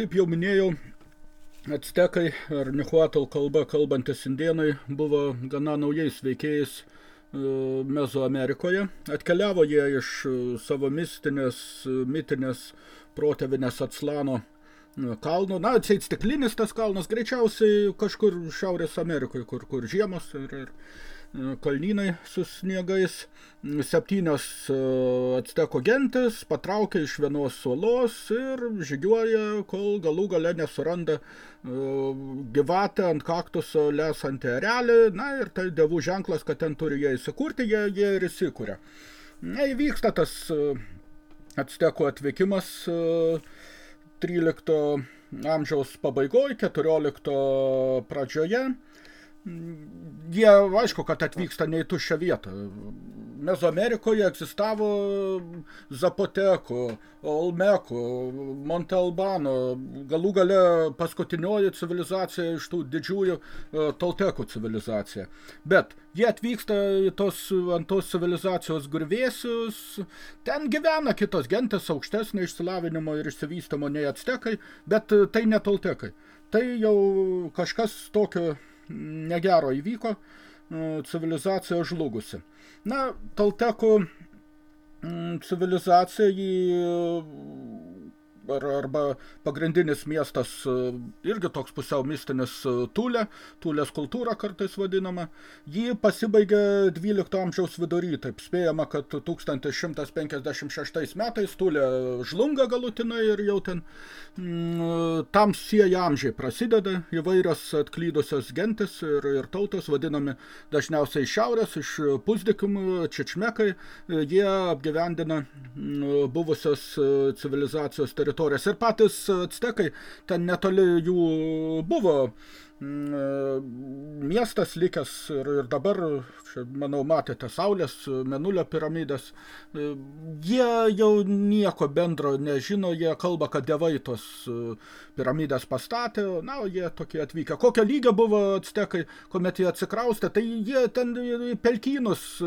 kaip jau minėjau, Actekai ar Nihuatl kalba kalbantis indienai buvo gana naujais veikėjais e, Mezoamerikoje. Atkeliavo jie iš e, savo mistinės, mitinės protėvinės Atslano kalno. Na, atseit stiklinis tas kalnas, greičiausiai kažkur Šiaurės Amerikoje, kur, kur žiemos ir, ir kalnynai su sniegais. Septynios e, atsteko gentis patraukia iš vienos suolos ir žygiuoja, kol galų gale nesuranda e, gyvatę ant kaktuso lesantį erelį. Na ir tai dievų ženklas, kad ten turi jie įsikurti, jie, jie ir įsikuria. Na, įvyksta tas e, atsteko atvykimas 13 amžiaus pabaigoje, 14 pradžioje jie, aišku, kad atvyksta ne į tuščią vietą. Mezoamerikoje egzistavo Zapoteko, Olmeko, Montalbano, galų gale paskutinioji civilizacija iš tų didžiųjų e, Toltekų civilizacija. Bet jie atvyksta į tos, ant tos civilizacijos gurvėsius, ten gyvena kitos gentis aukštesnio išsilavinimo ir išsivystymo nei atstekai, bet tai ne Toltekai. Tai jau kažkas tokio negero įvyko, e, civilizacija žlugusi. Na, Toltekų mm, civilizacija jį ar, arba pagrindinis miestas e, irgi toks pusiau mistinis e, Tulė, Tulės kultūra kartais vadinama. Jį pasibaigė 12 amžiaus vidury, taip spėjama, kad 1156 metais Tulė žlunga galutinai ir jau ten mm, tam sieja amžiai prasideda įvairios atklydusios gentis ir, ir tautos, vadinami dažniausiai šiaurės, iš pusdikimų, čečmekai, jie apgyvendina mm, buvusios civilizacijos teritoriją teritorijas. Ir patys actekai, ten netoli jų buvo mm, e, miestas likęs ir, ir dabar, čia, manau, matėte Saulės, Menulio piramidės, e, jie jau nieko bendro nežino, jie kalba, kad dievai tos e, piramidės pastatė, na, jie tokie atvykę. Kokio lygio buvo actekai, kuomet jie atsikraustė, tai jie ten pelkynus,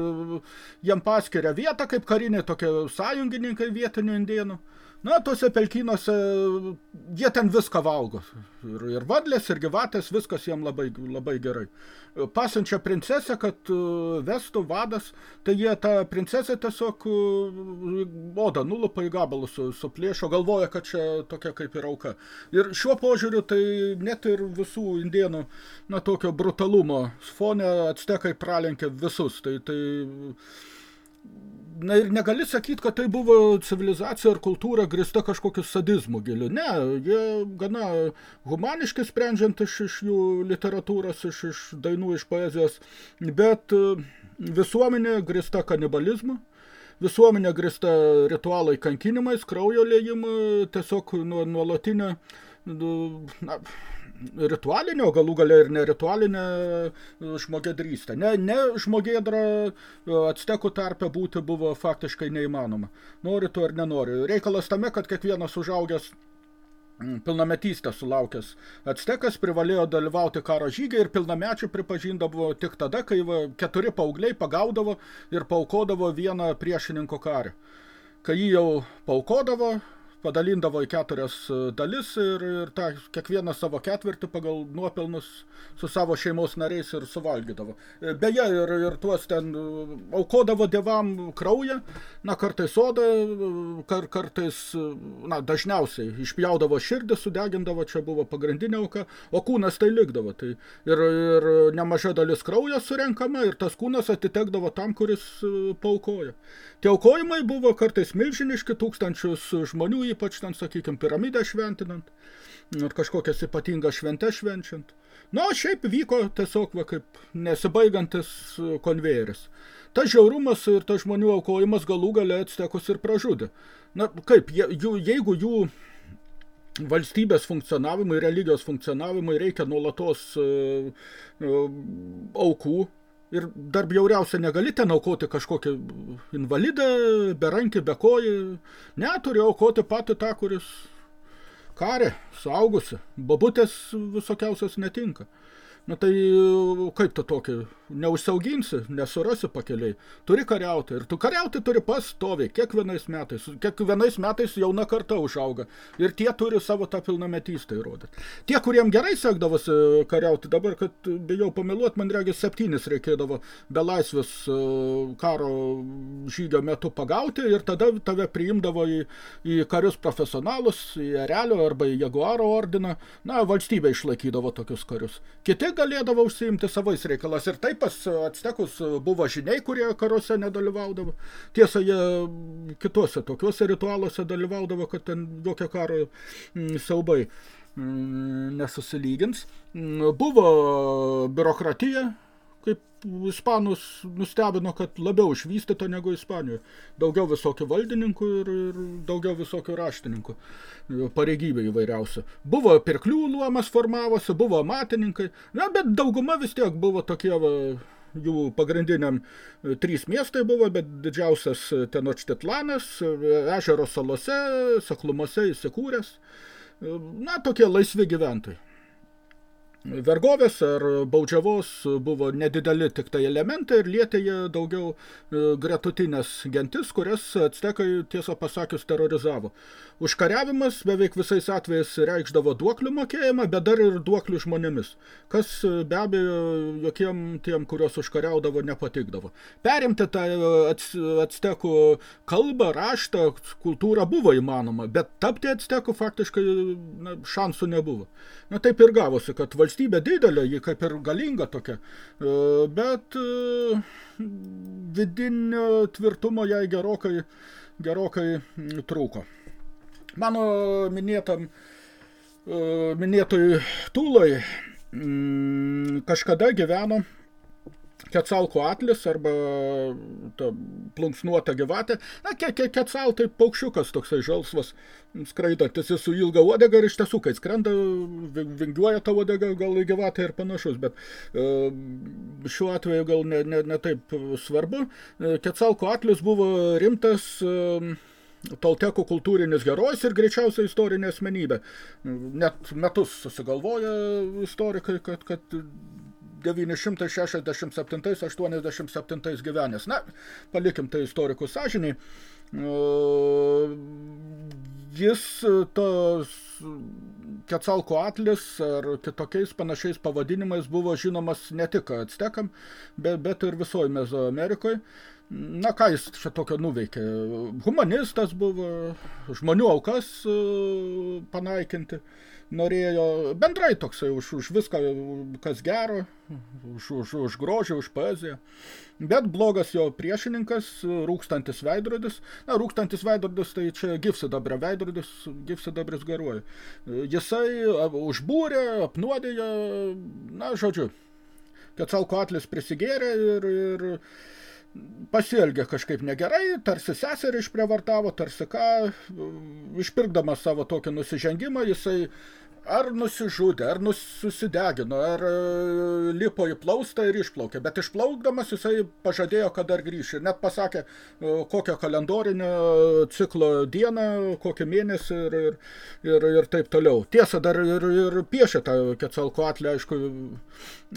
jiem paskiria vietą kaip kariniai tokie sąjungininkai vietinių indienų. Na, tuose pelkynuose jie ten viską valgo. Ir, ir vadlės, ir gyvatės, viskas jiem labai, labai gerai. Pasiunčia princesę, kad e, vestų vadas, tai jie tą princesę tiesiog e, odą nulupa į gabalus su, su plėšo, galvoja, kad čia tokia kaip ir auka. Ir šiuo požiūriu tai net ir visų indienų, na, tokio brutalumo fone atstekai pralenkė visus. Tai, tai na ir negali sakyt, kad tai buvo civilizacija ar kultūra grista kažkokiu sadizmu giliu. Ne, jie gana humaniški sprendžiant iš, iš jų literatūros, iš, iš dainų, iš poezijos, bet e, visuomenė grista kanibalizmu, visuomenė grista ritualai kankinimais, kraujo lėjimu, tiesiog nuolatinė na, ritualinio, galų galia ir neritualinė žmogėdrystė. Ne, ne žmogėdra e, atstekų tarpe būti buvo faktiškai neįmanoma. Nori tu ar nenori. Reikalas tame, kad kiekvienas užaugęs pilnametystę sulaukęs atstekas privalėjo dalyvauti karo žygiai ir pilnamečių pripažindavo tik tada, kai keturi paaugliai pagaudavo ir paukodavo vieną priešininko karį. Kai jį jau paukodavo, padalindavo į keturias e, dalis ir, ir tą kiekvieną savo ketvirtį pagal nuopelnus su savo šeimos nariais ir suvalgydavo. E, beje, ir, ir tuos ten e, aukodavo dievam kraują, na, kartais sodą, kar, kartais, na, dažniausiai išpjaudavo širdį, sudegindavo, čia buvo pagrindinė auka, o kūnas tai likdavo. Tai ir, ir nemaža dalis kraujo surenkama ir tas kūnas atitekdavo tam, kuris paukojo. Tie aukojimai buvo kartais milžiniški, tūkstančius žmonių, ypač ten, sakykime, piramidę šventinant, ar kažkokias ypatingas šventes švenčiant. Na, šiaip vyko tiesiog va, kaip nesibaigantis konvejeris. Tas žiaurumas ir tas žmonių aukojimas galų gale atstekus ir pražudė. Na, kaip, jų, jeigu jų valstybės funkcionavimui, religijos funkcionavimui reikia nuolatos uh, uh, aukų, Ir dar bjauriausia, negali ten aukoti kažkokį invalidą, berankį, bekojį. Ne, turi aukoti patį tą, kuris karė, suaugusi. Babutės visokiausios netinka. Na tai kaip tu tokį neužsiauginsi, nesurasi pakeliai. Turi kariauti. Ir tu kariauti turi pastoviai, kiekvienais metais. Kiekvienais metais jauna karta užauga. Ir tie turi savo tą pilnametystę įrodyti. Tie, kuriem gerai sekdavosi kariauti, dabar, kad bijau pameluoti, man regis septynis reikėdavo be laisvės e, karo žygio metu pagauti ir tada tave priimdavo į, į karius profesionalus, į Erelio arba į Jaguaro ordiną. Na, valstybė išlaikydavo tokius karius. Kiti galėdavo užsiimti savais reikalas. Ir taip pas atstekus buvo žiniai, kurie karuose nedalyvaudavo. Tiesa, jie kituose tokiuose ritualuose dalyvaudavo, kad ten jokie karo mm, siaubai mm, nesusilygins. Mm, buvo biurokratija, kaip ispanus nustebino, kad labiau išvystyta negu Ispanijoje. Daugiau visokių valdininkų ir, ir daugiau visokių raštininkų pareigybė įvairiausia. Buvo pirklių luomas formavosi, buvo amatininkai, na, bet dauguma vis tiek buvo tokie va, jų pagrindiniam e, trys miestai buvo, bet didžiausias Tenočtitlanas, ežero salose, saklumose įsikūręs. E, na, tokie laisvi gyventojai. Vergovės ar baudžiavos buvo nedideli tik tai elementai ir lietė jie daugiau e, gretutinės gentis, kurias atstekai tiesą pasakius terorizavo. Užkariavimas beveik visais atvejais reikšdavo duoklių mokėjimą, bet dar ir duoklių žmonėmis, kas e, be abejo jokiem tiem, kurios užkariaudavo, nepatikdavo. Perimti tą atstekų kalbą, raštą, kultūrą buvo įmanoma, bet tapti atsteku faktiškai na, šansų nebuvo. Na taip ir gavosi, kad valstybė didelė, ji kaip ir galinga tokia, e, bet e, vidinio tvirtumo jai gerokai, gerokai trūko. Mano minėtam, e, minėtoj tūlai kažkada gyveno Kecalko atlis arba ta plunksnuota gyvatė. Na, ke, ke, kecal tai paukščiukas toksai žalsvas skraidantis su ilga uodega ir iš tiesų, kai skrenda, vingiuoja ta uodega, gal į gyvatę ir panašus, bet e, šiuo atveju gal ne, ne, ne taip svarbu. E, Kecalko atlis buvo rimtas e, Tolteko kultūrinis herojus ir greičiausiai istorinė asmenybė. Net metus susigalvoja istorikai, kad, kad 967-87 gyvenęs. Na, palikim tai istorikų sąžiniai. Jis tos Kecalko atlis ar kitokiais panašiais pavadinimais buvo žinomas ne tik Actekam, bet, bet ir visoje Mezoamerikoje. Na, ką jis čia tokio nuveikė? Humanistas buvo, žmonių aukas panaikinti norėjo bendrai toksai už, už viską, kas gero, už, už, už grožį, už poeziją. Bet blogas jo priešininkas, rūkstantis veidrodis. Na, rūkstantis veidrodis, tai čia gyvsidabrio veidrodis, gyvsidabris garuoja. Jisai užbūrė, apnuodėjo, na, žodžiu, Kecalko atlis prisigėrė ir, ir pasielgė kažkaip negerai, tarsi seserį išprievartavo, tarsi ką, išpirkdamas savo tokį nusižengimą, jisai ar nusižudė, ar susidegino, ar e, lipo į plaustą ir išplaukė. Bet išplaukdamas jisai pažadėjo, kad dar grįš. Ir net pasakė, e, kokią kalendorinę ciklo dieną, kokį mėnesį ir, ir, ir, ir taip toliau. Tiesa, dar ir, ir piešė tą Kecalkoatlį, aišku,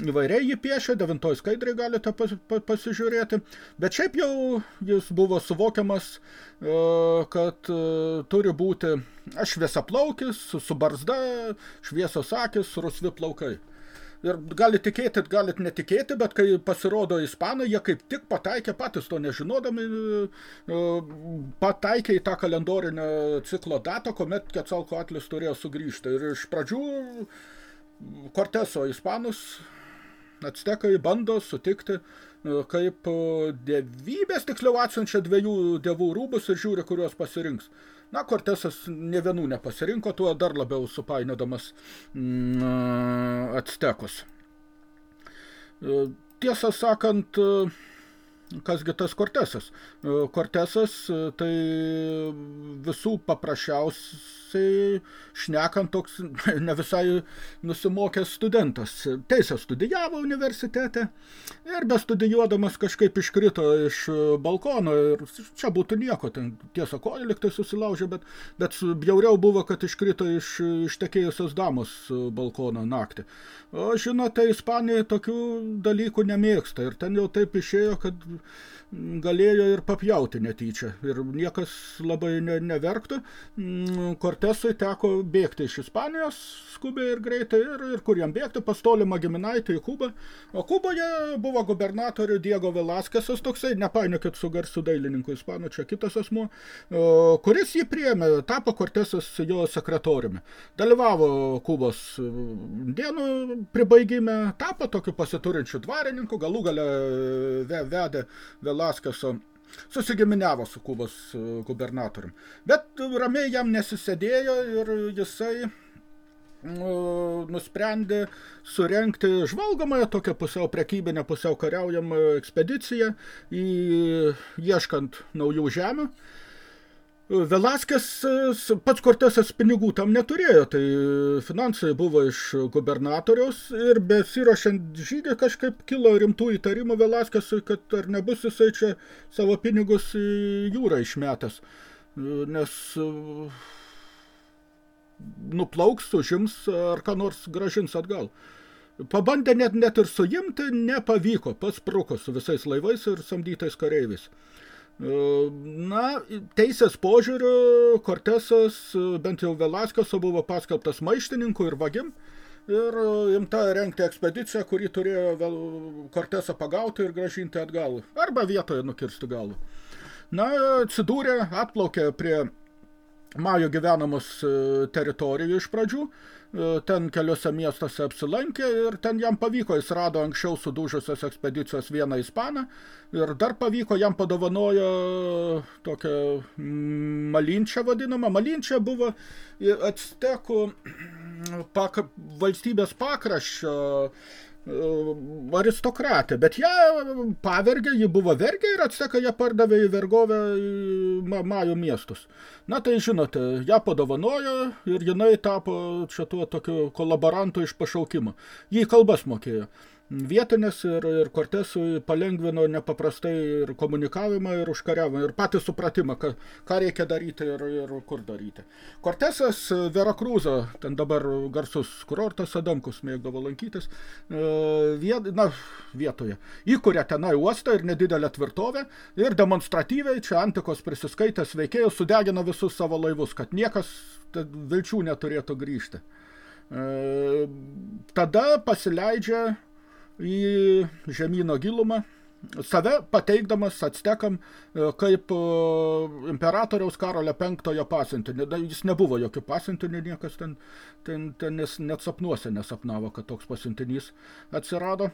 įvairiai jį piešė, devintoj skaidrai galite pas, pas, pasižiūrėti. Bet šiaip jau jis buvo suvokiamas, e, kad turi būti šviesaplaukis, su, su barzda, šviesos akis, rusvi plaukai. Ir gali tikėti, galit netikėti, bet kai pasirodo ispanai, jie kaip tik pataikė, patys to nežinodami, e, pataikė į tą kalendorinę ciklo datą, kuomet Kecalko atlis turėjo sugrįžti. Ir iš pradžių Korteso ispanus atstekai bando sutikti e, kaip dievybės, tiksliau atsiunčia dviejų dievų rūbus ir žiūri, kuriuos pasirinks. Na, Kortesas ne vienų nepasirinko, tuo dar labiau supainiodamas mm, atstekus. E, tiesą sakant, e, kasgi tas Kortesas? E, Kortesas tai visų paprasčiausiai tai šnekant toks ne visai nusimokęs studentas. Teisę studijavo universitete ir bestudijuodamas kažkaip iškrito iš balkono ir čia būtų nieko, ten tiesa koja liktai susilaužė, bet, bet bjauriau buvo, kad iškrito iš ištekėjusios damos balkono naktį. O žinote, Ispanija tokių dalykų nemėgsta ir ten jau taip išėjo, kad galėjo ir papjauti netyčia. Ir niekas labai ne, neverktų. Kortesui mm, teko bėgti iš Ispanijos skubiai ir greitai ir, ir kur jam bėgti, pas tolimą giminaitį į Kubą. O Kuboje buvo gubernatorių Diego Velaskesas toksai, nepainiokit su garsiu dailininku ispanų, čia kitas asmuo, kuris jį priėmė, tapo Kortesas jo sekretoriumi. Dalyvavo Kubos dienų pribaigime, tapo tokiu pasiturinčiu dvarininku, galų gale vedė Velaskeso susigiminiavo su Kubos gubernatorium. Bet ramiai jam nesisėdėjo ir jisai nusprendė surenkti žvalgomąją tokią pusiau prekybinę, pusiau kariaujamą ekspediciją į ieškant naujų žemių. Velaskės pats Kortesas pinigų tam neturėjo, tai finansai buvo iš gubernatoriaus ir besirošiant žygį kažkaip kilo rimtų įtarimų Velaskėsui, kad ar nebus jisai čia savo pinigus į jūrą išmetęs, nes nuplauks, užims ar ką nors gražins atgal. Pabandė net, net ir suimti, nepavyko, pats pruko su visais laivais ir samdytais kareiviais. Na, teisės požiūriu, Kortesas, bent jau Velaskeso, buvo paskelbtas maištininku ir vagim. Ir imta rengti ekspediciją, kuri turėjo Kortesą pagauti ir gražinti atgal, arba vietoje nukirsti galų. Na, atsidūrė, atplaukė prie Majų gyvenamos e, teritorijų iš pradžių, e, ten keliose miestuose apsilankė ir ten jam pavyko, jis rado anksčiau sudužusios ekspedicijos vieną ispaną ir dar pavyko, jam padovanojo tokią malinčią vadinamą. Malinčia buvo actekų pak, valstybės pakraščio aristokratė, bet ją pavergė, ji buvo vergė ir atsteka ją pardavė į vergovę į Majų miestus. Na tai žinote, ją padovanojo ir jinai tapo čia tuo tokiu kolaborantu iš pašaukimo. Jį kalbas mokėjo vietinės ir, ir Kortesui palengvino nepaprastai ir komunikavimą ir užkariavimą ir patį supratimą, ką, ką reikia daryti ir, ir kur daryti. Kortesas Verakrūzo, ten dabar garsus kurortas Adamkus mėgdavo lankytis, e, viet, na, vietoje, įkuria tenai uostą ir nedidelę tvirtovę ir demonstratyviai čia antikos prisiskaitęs veikėjus sudegina visus savo laivus, kad niekas vilčių neturėtų grįžti. E, tada pasileidžia į žemyno gilumą, save pateikdamas atstekam e, kaip e, imperatoriaus Karolio penktojo pasiuntinį. Jis nebuvo jokių pasiuntinių, niekas ten, ten, ten net sapnuose nesapnavo, kad toks pasiuntinys atsirado.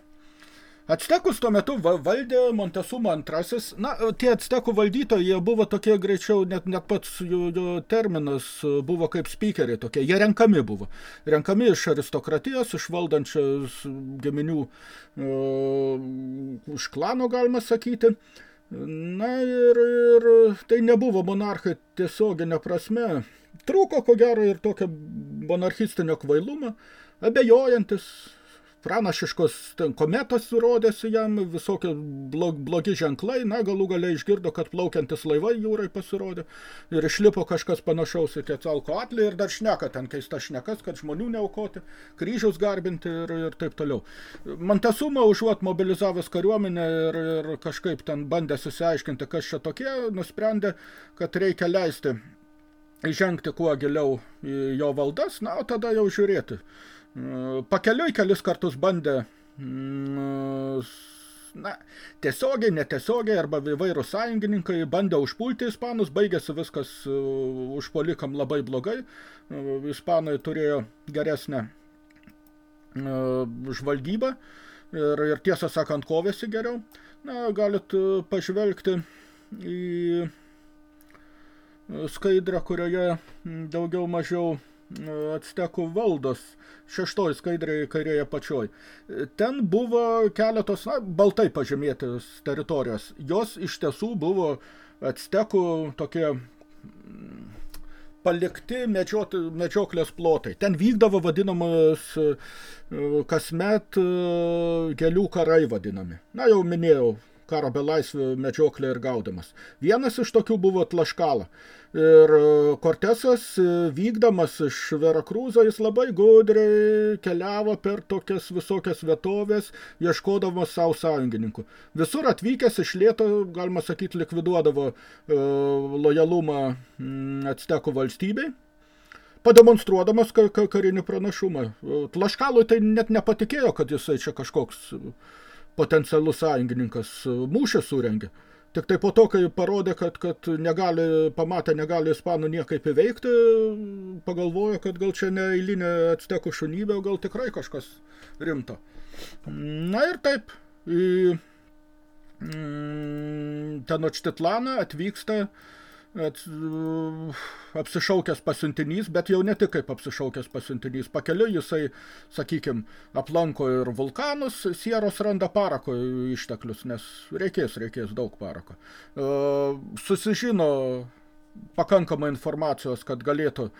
Actekus tuo metu valdė Montesuma antrasis. Na, tie actekų valdytojai, jie buvo tokie greičiau, net, net pats jų, jų terminas buvo kaip speakeriai tokie. Jie renkami buvo. Renkami iš aristokratijos, iš valdančios giminių uh, už klano, galima sakyti. Na ir, ir tai nebuvo monarchai tiesioginė prasme. Trūko, ko gero, ir tokio monarchistinio kvailumo, abejojantis pranašiškos ten kometos rodėsi jam, visokie blog, blogi ženklai, na, galų gale išgirdo, kad plaukiantis laivai jūrai pasirodė ir išlipo kažkas panašaus į Kecalko atlį ir dar šneka ten keista šnekas, kad žmonių neaukoti, kryžius garbinti ir, ir taip toliau. Montesuma užuot mobilizavęs kariuomenę ir, ir kažkaip ten bandė susiaiškinti, kas čia tokie, nusprendė, kad reikia leisti įžengti kuo giliau į jo valdas, na, o tada jau žiūrėti Pakeliui kelis kartus bandė mm, na, tiesiogiai, netiesiogiai arba įvairūs sąjungininkai bandė užpulti ispanus, baigėsi viskas uh, užpolikam labai blogai. Uh, ispanai turėjo geresnę uh, žvalgybą ir, ir tiesą sakant kovėsi geriau. Na, galit pažvelgti į skaidrę, kurioje daugiau mažiau Actekų valdos šeštoj skaidrėje kairėje pačioj. Ten buvo keletos, na, baltai pažymėtis teritorijos. Jos iš tiesų buvo Actekų tokie palikti medžioti, medžioklės plotai. Ten vykdavo vadinamas e, kasmet e, gėlių karai vadinami. Na, jau minėjau, karo belaisvių medžioklė ir gaudimas. Vienas iš tokių buvo Tlaškala. Ir Kortesas, e, vykdamas iš Verakrūzo, jis labai gudriai keliavo per tokias visokias vietovės, ieškodamas savo sąjungininkų. Visur atvykęs iš lėto, galima sakyti, likviduodavo e, lojalumą mm, atstekų valstybei, pademonstruodamas karinį pranašumą. Tlaškalui tai net nepatikėjo, kad jisai čia kažkoks potencialus sąjungininkas mūšį surengė. Tik tai po to, kai parodė, kad, kad negali, pamatė, negali ispanų niekaip įveikti, pagalvojo, kad gal čia ne eilinė atstekų šunybė, gal tikrai kažkas rimto. Na ir taip, į mm, Tenočtitlaną atvyksta uh, at, apsišaukęs pasiuntinys, bet jau ne tik kaip apsišaukęs pasiuntinys. Pakeliu jisai, sakykim, aplanko ir vulkanus, sieros randa parako išteklius, nes reikės, reikės daug parako. Susižino pakankamai informacijos, kad galėtų e,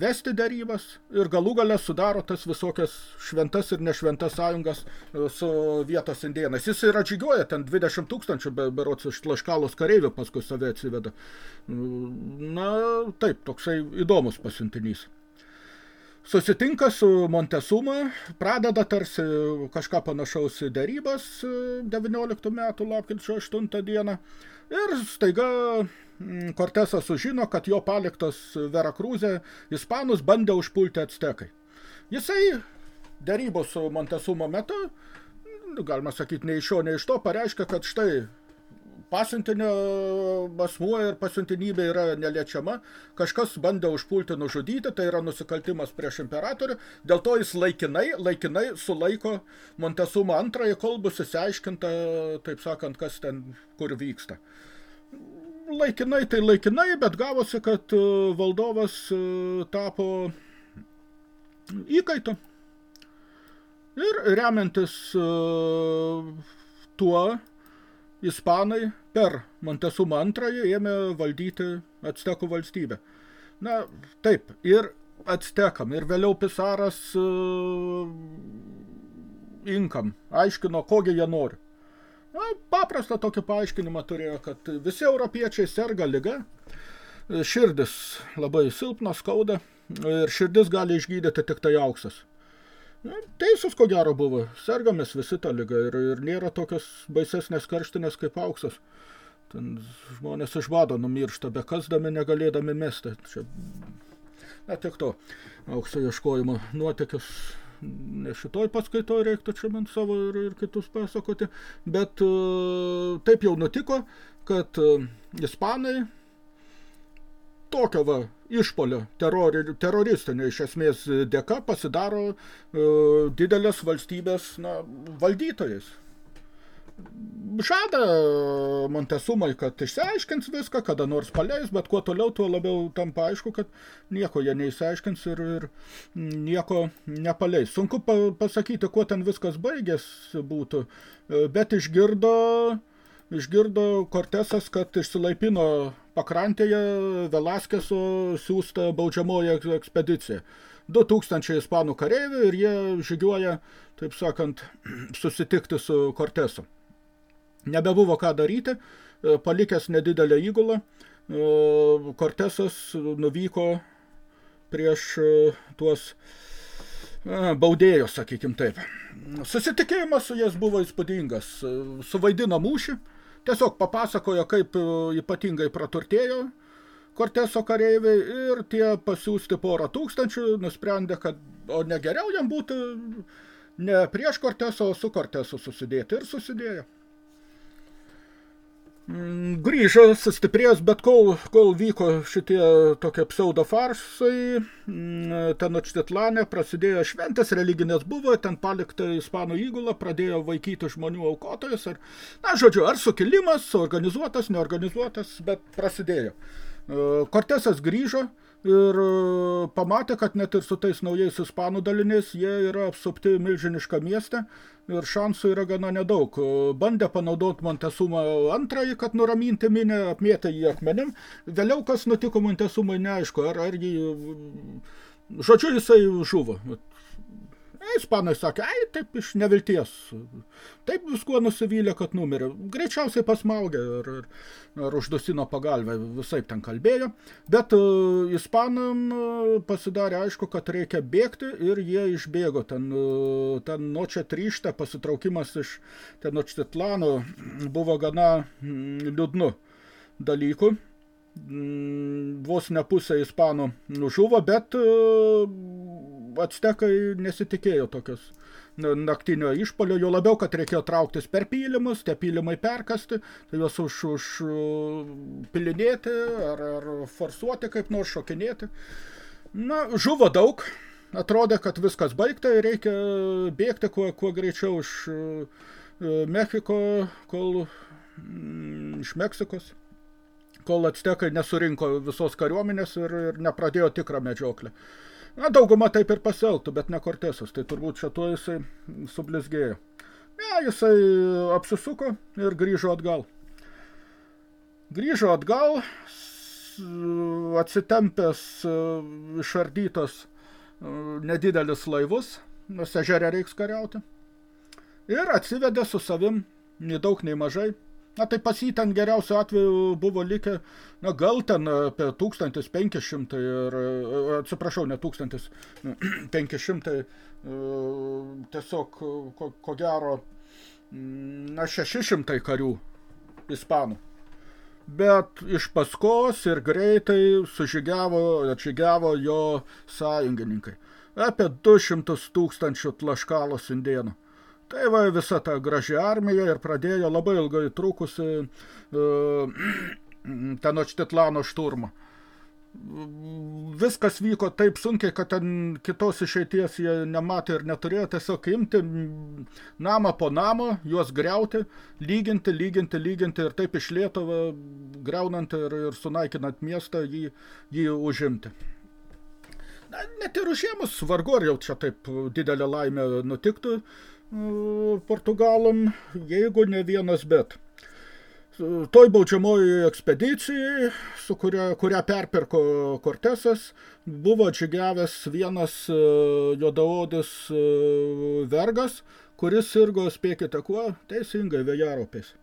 vesti darybas ir galų galę sudaro tas visokias šventas ir nešventas sąjungas e, su vietos indėnais. Jis ir atžygioja ten 20 tūkstančių be, berots iš Tlaškalos kareivių paskui save atsiveda. Na, taip, toksai įdomus pasiuntinys. Susitinka su Montesuma, pradeda tarsi kažką panašaus į darybas 19 e, metų lapkričio 8 dieną ir staiga Kortesas sužino, kad jo paliktas Verakrūzė ispanus bandė užpulti atstekai. Jisai darybos su Montesumo metu, galima sakyti, nei iš šio, nei iš to, pareiškia, kad štai pasiuntinio asmuo ir pasiuntinybė yra neliečiama, kažkas bandė užpulti nužudyti, tai yra nusikaltimas prieš imperatorių, dėl to jis laikinai, laikinai sulaiko Montesumą antrąjį, kol bus įsiaiškinta, taip sakant, kas ten kur vyksta laikinai tai laikinai, bet gavosi, kad e, valdovas e, tapo įkaitu. Ir remiantis e, tuo, ispanai per Montesumą antrąjį ėmė valdyti Actekų valstybę. Na, taip, ir Actekam, ir vėliau Pisaras Inkam aiškino, kogi jie nori. Na, paprastą tokį paaiškinimą turėjo, kad visi europiečiai serga liga, širdis labai silpnas, skauda ir širdis gali išgydyti tik tai auksas. Na, teisus ko gero buvo, sergamės visi tą ligą ir, ir nėra tokios baisesnės karštinės kaip auksas. Ten žmonės iš bado numiršta, be kasdami negalėdami mesti. Čia, na, tik to aukso ieškojimo nuotėkis ne šitoj paskaitoj reiktų čia man savo ir, ir kitus pasakoti, bet e, taip jau nutiko, kad e, ispanai tokio va išpolio terori, teroristinio iš esmės dėka pasidaro e, didelės valstybės na, valdytojais žada Montesumai, kad išsiaiškins viską, kada nors paleis, bet kuo toliau, tuo labiau tampa aišku, kad nieko jie neįsiaiškins ir, ir nieko nepaleis. Sunku pa pasakyti, kuo ten viskas baigės būtų, bet išgirdo, išgirdo Kortesas, kad išsilaipino pakrantėje Velaskeso siūsta baudžiamoji ekspedicija. 2000 ispanų kareivių ir jie žygiuoja, taip sakant, susitikti su Kortesu nebebuvo ką daryti, e, palikęs nedidelę įgulą, Kortesas e, nuvyko prieš e, tuos baudėjus, sakykim taip. Susitikėjimas su jais buvo įspūdingas. Suvaidino mūšį, tiesiog papasakojo, kaip ypatingai praturtėjo Korteso kareiviai ir tie pasiūsti porą tūkstančių nusprendė, kad o ne geriau jam būtų ne prieš Korteso, o su Kortesu susidėti ir susidėjo. Mm, grįžo sustiprėjęs, bet kol, kol vyko šitie tokie pseudofarsai, mm, ten Očtitlane prasidėjo šventės, religinės buvo, ten palikta ispanų įgula, pradėjo vaikyti žmonių aukotojus, ar, na, žodžiu, ar sukilimas, organizuotas, neorganizuotas, bet prasidėjo. Kortesas grįžo ir pamatė, kad net ir su tais naujais ispanų daliniais jie yra apsupti milžinišką miestą ir šansų yra gana nedaug. Bandė panaudoti Montesumą antrąjį, kad nuraminti minę, apmėtė jį akmenim. Vėliau, kas nutiko Montesumai, neaišku, ar, ar jį... Žodžiu, jisai žuvo. Ispanai sakė, ai, taip iš nevilties. Taip viskuo nusivylė, kad numirė. Greičiausiai pasmaugė ir, ir, ir uždusino pagalbę, visai ten kalbėjo. Bet uh, ispanam uh, pasidarė aišku, kad reikia bėgti ir jie išbėgo. Ten, uh, ten nočia tryštą pasitraukimas iš Tenočtitlano buvo gana mm, liūdnu dalykų mm, vos ne pusė ispanų nužuvo, bet actekai nesitikėjo tokios naktinio išpolio, jo labiau, kad reikėjo trauktis per pylimus, tie pylimai perkasti, tai juos už, už pilinėti ar, ar forsuoti kaip nors šokinėti. Na, žuvo daug, atrodė, kad viskas baigta ir reikia bėgti kuo, kuo greičiau iš Mexiko, kol iš Meksikos kol actekai nesurinko visos kariuomenės ir, ir nepradėjo tikrą medžioklę. Na, dauguma taip ir pasielgtų, bet ne Kortesas, tai turbūt šituo jisai sublizgėjo. Ne, jisai apsisuko ir grįžo atgal. Grįžo atgal, atsitempęs išardytos nedidelis laivus, nes ežerė reiks kariauti, ir atsivedė su savim, nei daug, nei mažai, Na, tai pas jį ten geriausiu atveju buvo likę, na, gal ten apie 1500 ir, atsiprašau, ne 1500, tiesiog, ko, ko gero, na, 600 karių ispanų. Bet iš paskos ir greitai sužygiavo, atžygiavo jo sąjungininkai. Apie 200 tūkstančių tlaškalos indėnų. Tai va visa ta graži armija ir pradėjo labai ilgai trukusi uh, Tenočtitlano šturmą. Viskas vyko taip sunkiai, kad ten kitos išeities jie nematė ir neturėjo tiesiog imti namą po namą, juos griauti, lyginti, lyginti, lyginti ir taip iš Lietuvą greunant ir, ir sunaikinant miestą jį, jį užimti. Na, net ir užėmus vargu, ar jau čia taip didelė laimė nutiktų, Portugalam, jeigu ne vienas bet. Toj baudžiamoji ekspedicijai, su kuria, kurią perpirko Kortesas, buvo atžygiavęs vienas e, juodaodis e, vergas, kuris sirgo, spėkite kuo, teisingai vėjaropiais.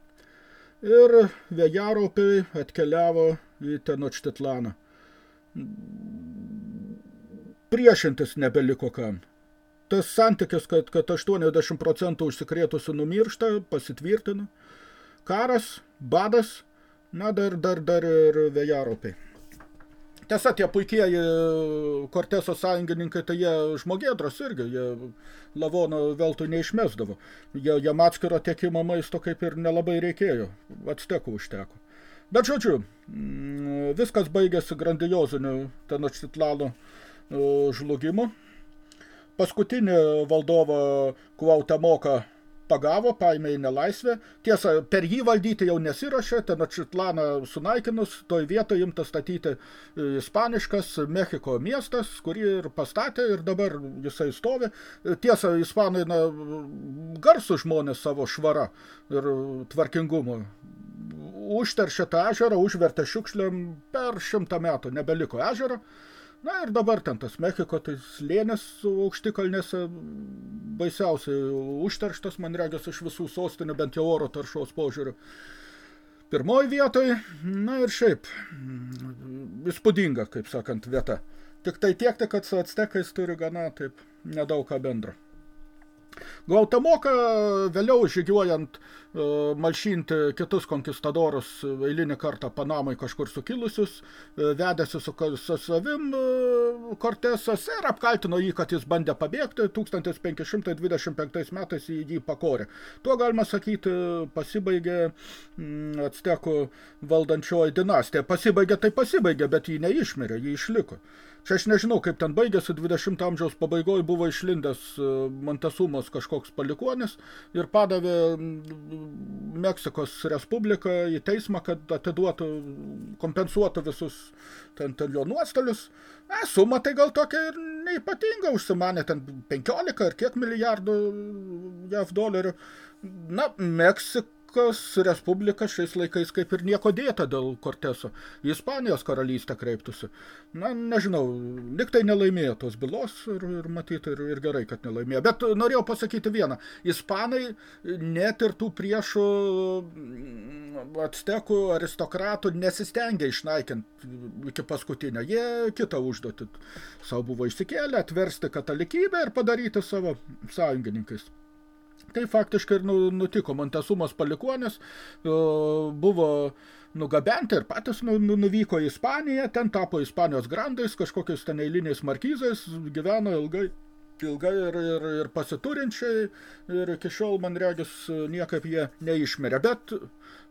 Ir vėjaropiai atkeliavo į Tenočtitlaną. Priešintis nebeliko kam tas santykis, kad, kad 80 procentų užsikrėtusių numiršta, pasitvirtina. Karas, badas, na dar, dar, dar ir vėjaropiai. Tiesa, tie puikieji Korteso sąjungininkai, tai jie žmogėdros irgi, jie lavono veltui neišmesdavo. Jie, jam atskiro tiekimo maisto kaip ir nelabai reikėjo, atstekų užteko. Bet žodžiu, mm, viskas baigėsi grandioziniu Tenočtitlano žlugimu. Paskutinį valdovą Kvautemoką pagavo, paėmė į nelaisvę. Tiesa, per jį valdyti jau nesirošė, ten Atšitlaną sunaikinus, toj vietoje imta statyti e, ispaniškas Mexiko miestas, kurį ir pastatė ir dabar jisai stovi. Tiesa, ispanai na, garsų žmonės savo švara ir tvarkingumu. Užteršė tą ežerą, užvertė šiukšlėm per šimtą metų, nebeliko ežero. Na ir dabar ten tas Mexiko, tai slėnės aukštikalnėse baisiausiai užterštas, man regis, iš visų sostinių, bent jau oro taršos požiūrių. Pirmoji vietoj, na ir šiaip, įspūdinga, kaip sakant, vieta. Tik tai tiek, kad su actekais turi gana taip nedaug ką bendro. Gautemoka vėliau žygiuojant e, malšinti kitus konkistadorus eilinį kartą Panamai kažkur sukilusius, e, vedėsi su, su savim Kortesas ir apkaltino jį, kad jis bandė pabėgti, 1525 metais jį, pakorė. Tuo galima sakyti, pasibaigė actekų valdančioji dinastija. Pasibaigė tai pasibaigė, bet jį neišmirė, jį išliko. Čia aš nežinau, kaip ten baigėsi, 20 amžiaus pabaigoje buvo išlindęs e, Montesumos kažkoks palikonis ir padavė Meksikos Respubliką į teismą, kad atiduotų, kompensuotų visus ten, ten jo nuostolius. Na, suma tai gal tokia ir neipatinga, užsimanė ten 15 ar kiek milijardų JAV dolerių. Na, Meksika Meksikos Respublika šiais laikais kaip ir nieko dėta dėl Korteso. Į Ispanijos karalystę kreiptųsi. Na, nežinau, liktai nelaimėjo tos bylos ir, ir matyti ir, ir gerai, kad nelaimėjo. Bet norėjau pasakyti vieną. Ispanai net ir tų priešų atstekų aristokratų nesistengia išnaikinti iki paskutinio. Jie kitą užduotį savo buvo išsikėlę, atversti katalikybę ir padaryti savo sąjungininkais. Tai faktiškai ir nu, nutiko. Montesumos palikuonis buvo nugabenti ir patys nu, nu, nuvyko į Ispaniją, ten tapo Ispanijos grandais, kažkokiais ten eiliniais markyzais, gyveno ilgai, ilgai ir, ir, ir pasiturinčiai ir iki šiol, man regis, niekaip jie neišmirė. Bet,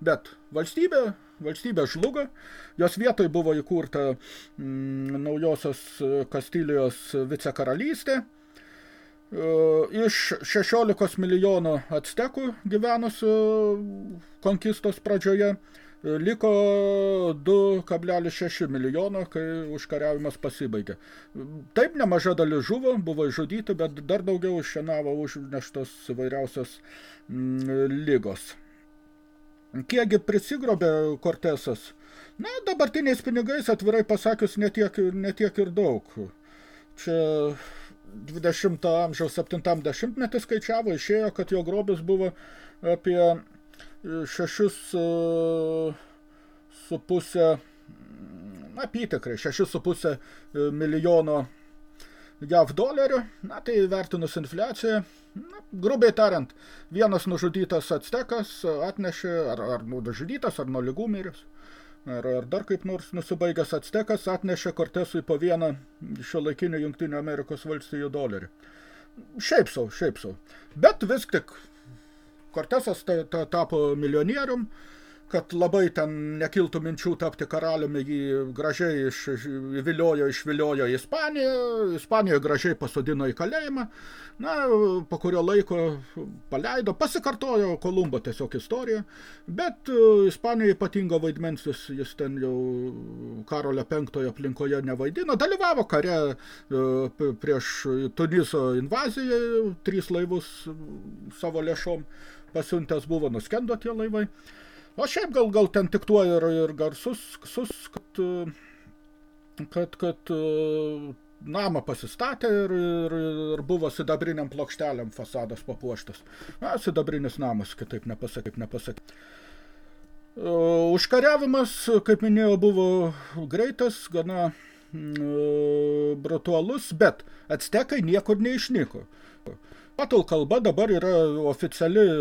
bet valstybė, valstybė žlugo, jos vietoj buvo įkurta mm, naujosios Kastilijos vicekaralystė, E, iš 16 milijonų atstekų gyvenusių konkistos pradžioje e, liko 2,6 milijono, kai užkariavimas pasibaigė. Taip nemaža dalis žuvo, buvo išžudyti, bet dar daugiau šienavo užneštos įvairiausios mm, lygos. Kiekgi prisigrobė Kortesas? Na, dabartiniais pinigais atvirai pasakius netiek, netiek ir daug. Čia 20 amžiaus 70 metį skaičiavo, išėjo, kad jo grobis buvo apie 6 e, su pusę, apytikrai, 6,5 e, milijono JAV dolerių, na tai vertinus infliaciją, na, grubiai tariant, vienas nužudytas atstekas atnešė, ar, ar nužudytas, ar nuo lygų miręs, ar, ar dar kaip nors nusibaigęs atstekas atnešė Kortesui po vieną šio laikinio Jungtinių Amerikos valstijų dolerį. Šiaip sau, šiaip sau. Bet vis tik Kortesas ta, ta, tapo milijonierium, kad labai ten nekiltų minčių tapti karaliumi, jį gražiai iš, viliojo, išviliojo į Ispaniją, Ispanijoje gražiai pasodino į kalėjimą, na, po kurio laiko paleido, pasikartojo Kolumbo tiesiog istoriją, bet e, Ispanijoje ypatingo vaidmens jis, jis ten jau Karolio penktojo aplinkoje nevaidino, dalyvavo kare e, prieš Tuniso invaziją, trys laivus savo lėšom pasiuntęs buvo, nuskendo tie laivai. O šiaip gal, gal ten tik tuo ir, ir garsus, sus, kad, kad, kad namą pasistatė ir, ir, ir buvo sidabriniam plokšteliam fasadas papuoštas. Na, sidabrinis namas, kitaip nepasakyt, nepasakyt. Užkariavimas, kaip minėjau, buvo greitas, gana mm, brutalus, bet atstekai niekur neišnyko. Patul kalba dabar yra oficiali e,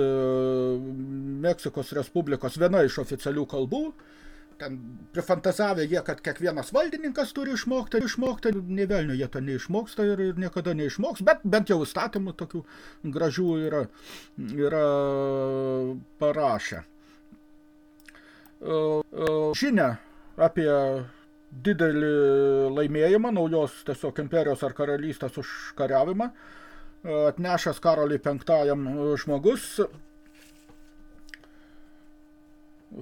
Meksikos Respublikos, viena iš oficialių kalbų. Ten prifantazavę jie, kad kiekvienas valdininkas turi išmokti, išmokti, ne velnio jie to neišmoksta ir, ir niekada neišmoks, bet bent jau įstatymų tokių gražių yra, yra parašę. E, e, žinia apie didelį laimėjimą, naujos tiesiog imperijos ar karalystės užkariavimą, atnešęs Karoliui penktajam žmogus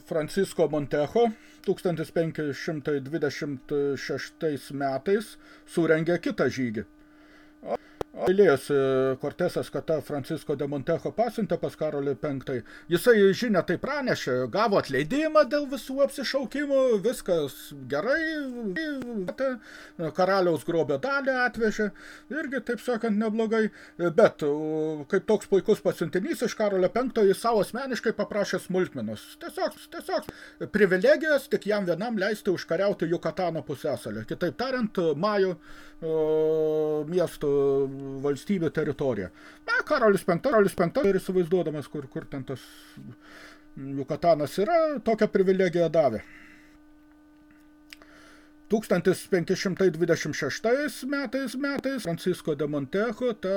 Francisco Montejo 1526 metais surengė kitą žygį. Eilės Kortesas, kad ta Francisco de Montejo pasiuntė pas Karolį V. Jisai žinę tai pranešė, gavo atleidimą dėl visų apsišaukimų, viskas gerai, karaliaus grobio dalį atvežė, irgi, taip sakant, neblogai, bet kaip toks puikus pasiuntinys iš Karolio V, jis savo asmeniškai paprašė smulkmenos. Tiesiog, tiesiog privilegijos tik jam vienam leisti užkariauti Jukatano pusėsalį. Kitaip tariant, Majų miestų valstybių teritoriją. Na, Karolis V, Karolis V ir įsivaizduodamas, kur, kur ten tas Jukatanas yra, tokią privilegiją davė. 1526 metais, metais Francisco de Montejo tą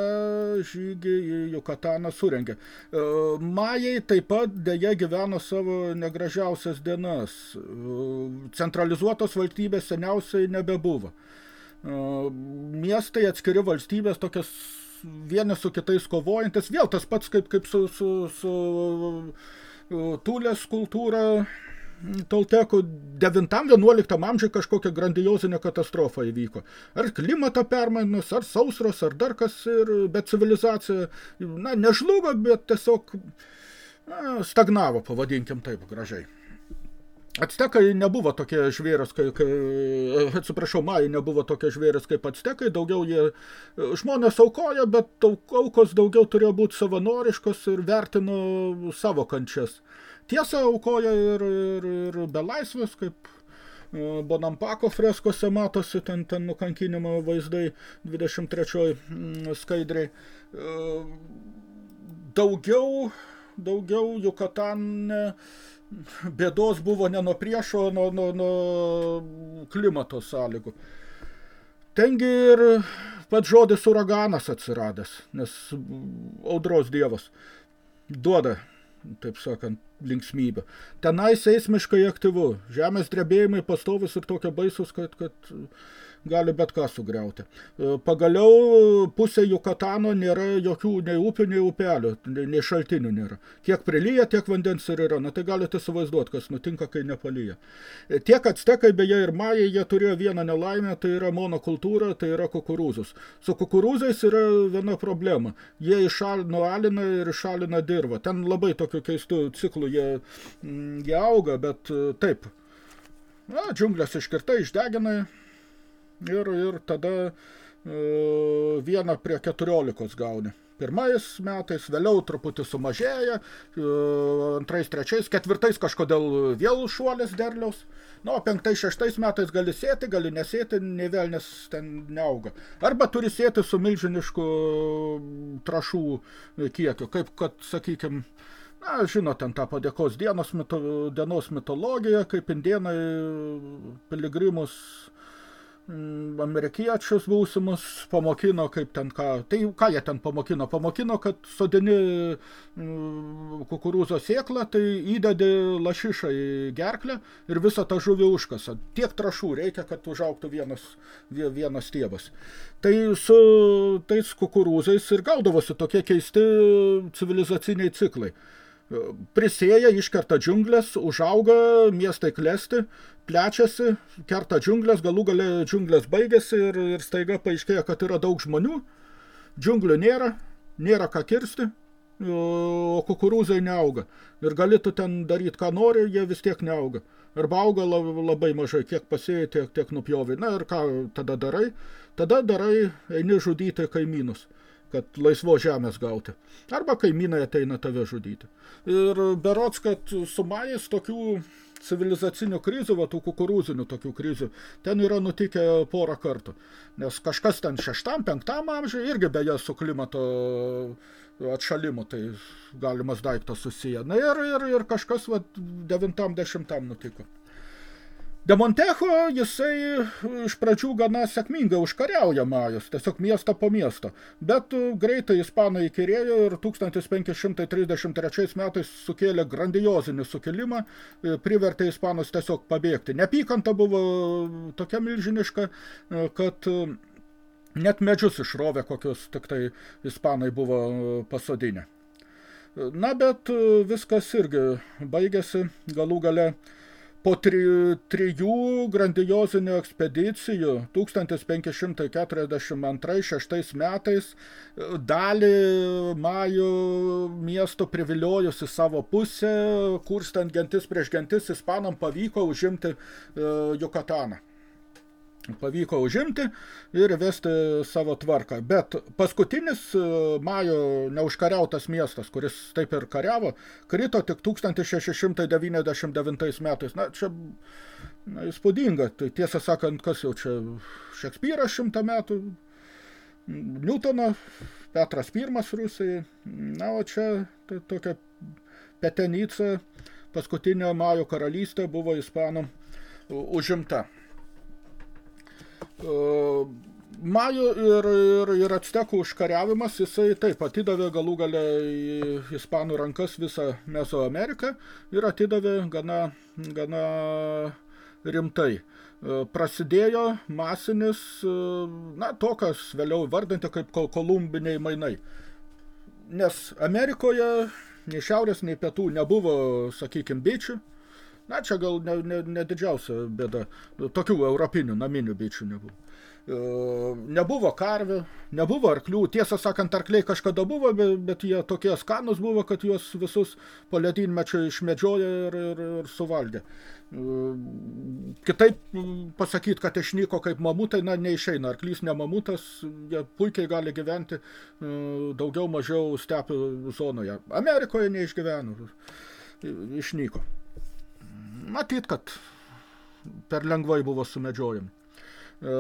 žygį į Jukataną surengė. Majai taip pat dėja gyveno savo negražiausias dienas. Centralizuotos valstybės seniausiai nebebuvo miestai atskiri valstybės tokias vieni su kitais kovojantis, vėl tas pats kaip, kaip su, su, su Tulės kultūra, Tolteko 9-11 amžiai kažkokia grandiozinė katastrofa įvyko. Ar klimato permainos, ar sausros, ar dar kas, ir, bet civilizacija, na, nežlugo, bet tiesiog na, stagnavo, pavadinkim taip gražiai. Actekai nebuvo tokie žvėrės, kai, kai, atsiprašau, majai nebuvo tokie žvėrės kaip actekai, daugiau jie žmonės aukoja, bet aukos daugiau turėjo būti savanoriškos ir vertino savo kančias. Tiesa, aukoja ir, ir, ir belaisvės, kaip e, Bonampako freskose matosi ten, ten nukankinimo vaizdai 23 mm, skaidriai. E, daugiau, daugiau Jukatane bėdos buvo ne nuo priešo, nuo, nuo, nuo klimato sąlygų. Tengi ir pats žodis uraganas atsiradęs, nes audros dievas duoda, taip sakant, linksmybę. Tenai seismiškai aktyvu, žemės drebėjimai pastovus ir tokie baisus, kad, kad gali bet ką sugriauti. E, pagaliau pusė Jukatano nėra jokių nei upių, nei upelių, nei šaltinių nėra. Kiek prilyja, tiek vandens ir yra. Na tai galite įsivaizduoti, kas nutinka, kai nepalyja. E, tiek atstekai, beje, ir majai, jie turėjo vieną nelaimę, tai yra monokultūra, tai yra kukurūzus. Su kukurūzais yra viena problema. Jie išalino aliną ir išalina dirvą. Ten labai tokių keistų ciklų jie, mm, jie auga, bet e, taip. Na, džiunglės iškirtai, išdeginai, ir, ir tada e, vieną prie keturiolikos gauni. Pirmais metais, vėliau truputį sumažėja, e, antrais, trečiais, ketvirtais kažkodėl vėl šuolis derliaus, nu, o penktais, šeštais metais gali sėti, gali nesėti, nei vėl nes ten neauga. Arba turi sėti su milžinišku trašų kiekiu, kaip kad, sakykime, Na, žinot, ten tą padėkos dienos, mito, dienos mitologiją, kaip indienai piligrimus Mm, amerikiečius būsimus pamokino, kaip ten ką, tai ką jie ten pamokino? Pamokino, kad sodini mm, kukurūzo sėklą, tai įdedi lašišą į gerklę ir visą tą žuvį užkasa. Tiek trašų reikia, kad užauktų vienas, vienas stiebas. Tai su tais kukurūzais ir gaudavosi tokie keisti civilizaciniai ciklai prisėja, iškerta džiunglės, užauga, miestai klesti, plečiasi, kerta džiunglės, galų gale džiunglės baigėsi ir, ir staiga paaiškėja, kad yra daug žmonių, džiunglių nėra, nėra ką kirsti, o kukurūzai neauga. Ir gali tu ten daryti, ką nori, jie vis tiek neauga. Arba auga labai mažai, kiek pasėjai, tiek, tiek nupjovai. Na ir ką tada darai? Tada darai, eini žudyti kaimynus kad laisvo žemės gauti. Arba kaimynai ateina tave žudyti. Ir berots, kad su majais tokių civilizacinių krizių, va tų kukurūzinių tokių krizių, ten yra nutikę porą kartų. Nes kažkas ten šeštam, penktam amžiui irgi beje su klimato atšalimu, tai galimas daiktas susiję. Na ir, ir, ir kažkas va devintam, dešimtam nutiko. Demontecho jisai iš pradžių gana sėkmingai užkariauja Majus, tiesiog miestą po miesto, bet greitai ispanai įkirėjo ir 1533 metais sukėlė grandiozinį sukilimą, privertė ispanus tiesiog pabėgti. Nepykanta buvo tokia milžiniška, kad net medžius išrovė, kokius tik tai ispanai buvo pasodinę. Na, bet viskas irgi baigėsi galų gale Po tri, trijų grandiozinių ekspedicijų 1542-6 metais dalį majų miesto priviliojusi savo pusę, kurstant gentis prieš gentis, ispanam pavyko užimti uh, Jukataną pavyko užimti ir vesti savo tvarką. Bet paskutinis e, Majo neužkariautas miestas, kuris taip ir kariavo, krito tik 1699 metais. Na, čia na, įspūdinga. Tai tiesą sakant, kas jau čia Šekspyras šimtą metų, Newtono, Petras pirmas Rusijai. Na, o čia tai, tokia Petenica, paskutinė Majo karalystė buvo ispanų užimta. Majų ir, ir, ir actekų užkariavimas, jisai taip atidavė galų galę į ispanų rankas visą Mesoameriką ir atidavė gana, gana rimtai. prasidėjo masinis, na, to, kas vėliau vardinti kaip kolumbiniai mainai. Nes Amerikoje nei šiaurės, nei pietų nebuvo, sakykime, bičių. Na, čia gal ne, ne, ne didžiausia bėda. Tokių europinių naminių bičių nebuvo. E, nebuvo karvių, nebuvo arklių. Tiesą sakant, arkliai kažkada buvo, bet, bet jie tokie skanus buvo, kad juos visus po ledynmečio išmedžiojo ir, ir, ir suvalgė. E, kitaip pasakyti, kad išnyko kaip mamutai, na, neišeina. Arklys ne mamutas, jie puikiai gali gyventi e, daugiau mažiau stepių zonoje. Amerikoje neišgyveno, išnyko. Matyt, kad per lengvai buvo sumedžiojami. E,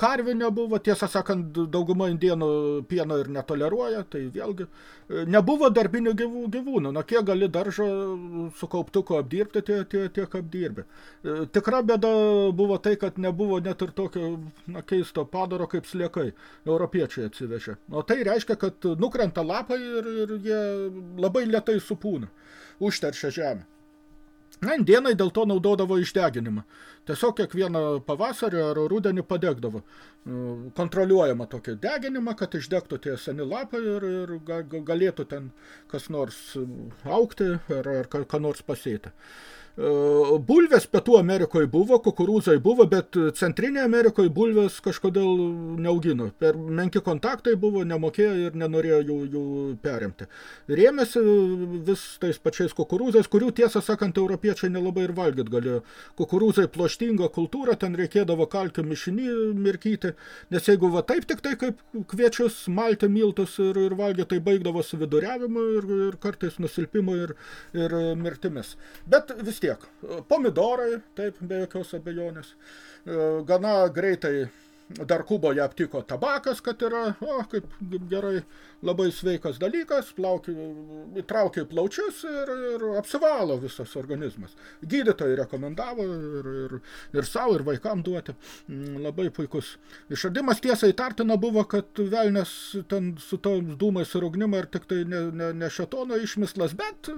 karvių nebuvo, tiesą sakant, dauguma indienų pieno ir netoleruoja, tai vėlgi e, nebuvo darbinių gyvų, gyvūnų, na kiek gali daržą su kauptuku apdirbti, tiek, tiek, tiek apdirbi. E, tikra bėda buvo tai, kad nebuvo net ir tokio na, keisto padaro kaip sliekai, europiečiai atsivežė. O tai reiškia, kad nukrenta lapai ir, ir jie labai lietai supūna, užteršia žemę. Na, indienai dėl to naudodavo išdeginimą. Tiesiog kiekvieną pavasarį ar rudenį padegdavo. Nu, kontroliuojama tokį deginimą, kad išdegtų tie seni lapai ir, ir galėtų ten kas nors aukti ar, ar ką nors pasėti. E, bulvės Pietų Amerikoje buvo, kukurūzai buvo, bet Centrinėje Amerikoje bulvės kažkodėl neaugino. Per menki kontaktai buvo, nemokėjo ir nenorėjo jų, jų perimti. Rėmėsi vis tais pačiais kukurūzais, kurių tiesą sakant europiečiai nelabai ir valgyt galėjo. Kukurūzai ploštinga kultūra, ten reikėdavo kalkių mišinį mirkyti, nes jeigu va taip tik tai kaip kviečius malti miltus ir, ir valgyti, tai baigdavosi viduriavimu ir, ir kartais nusilpimu ir, ir mirtimis. Bet vis tiek. Pomidorai, taip, be jokios abejonės. E, gana greitai dar Kuboje aptiko tabakas, kad yra, o, kaip gerai, labai sveikas dalykas, plauki, įtraukia plaučius ir, ir apsivalo visas organizmas. Gydytojai rekomendavo ir, ir, ir savo, ir vaikam duoti. Mm, labai puikus. Išradimas tiesai tartina buvo, kad velnės ten su to dūmais ir ugnima ir tik tai ne, ne, ne šetono išmislas, bet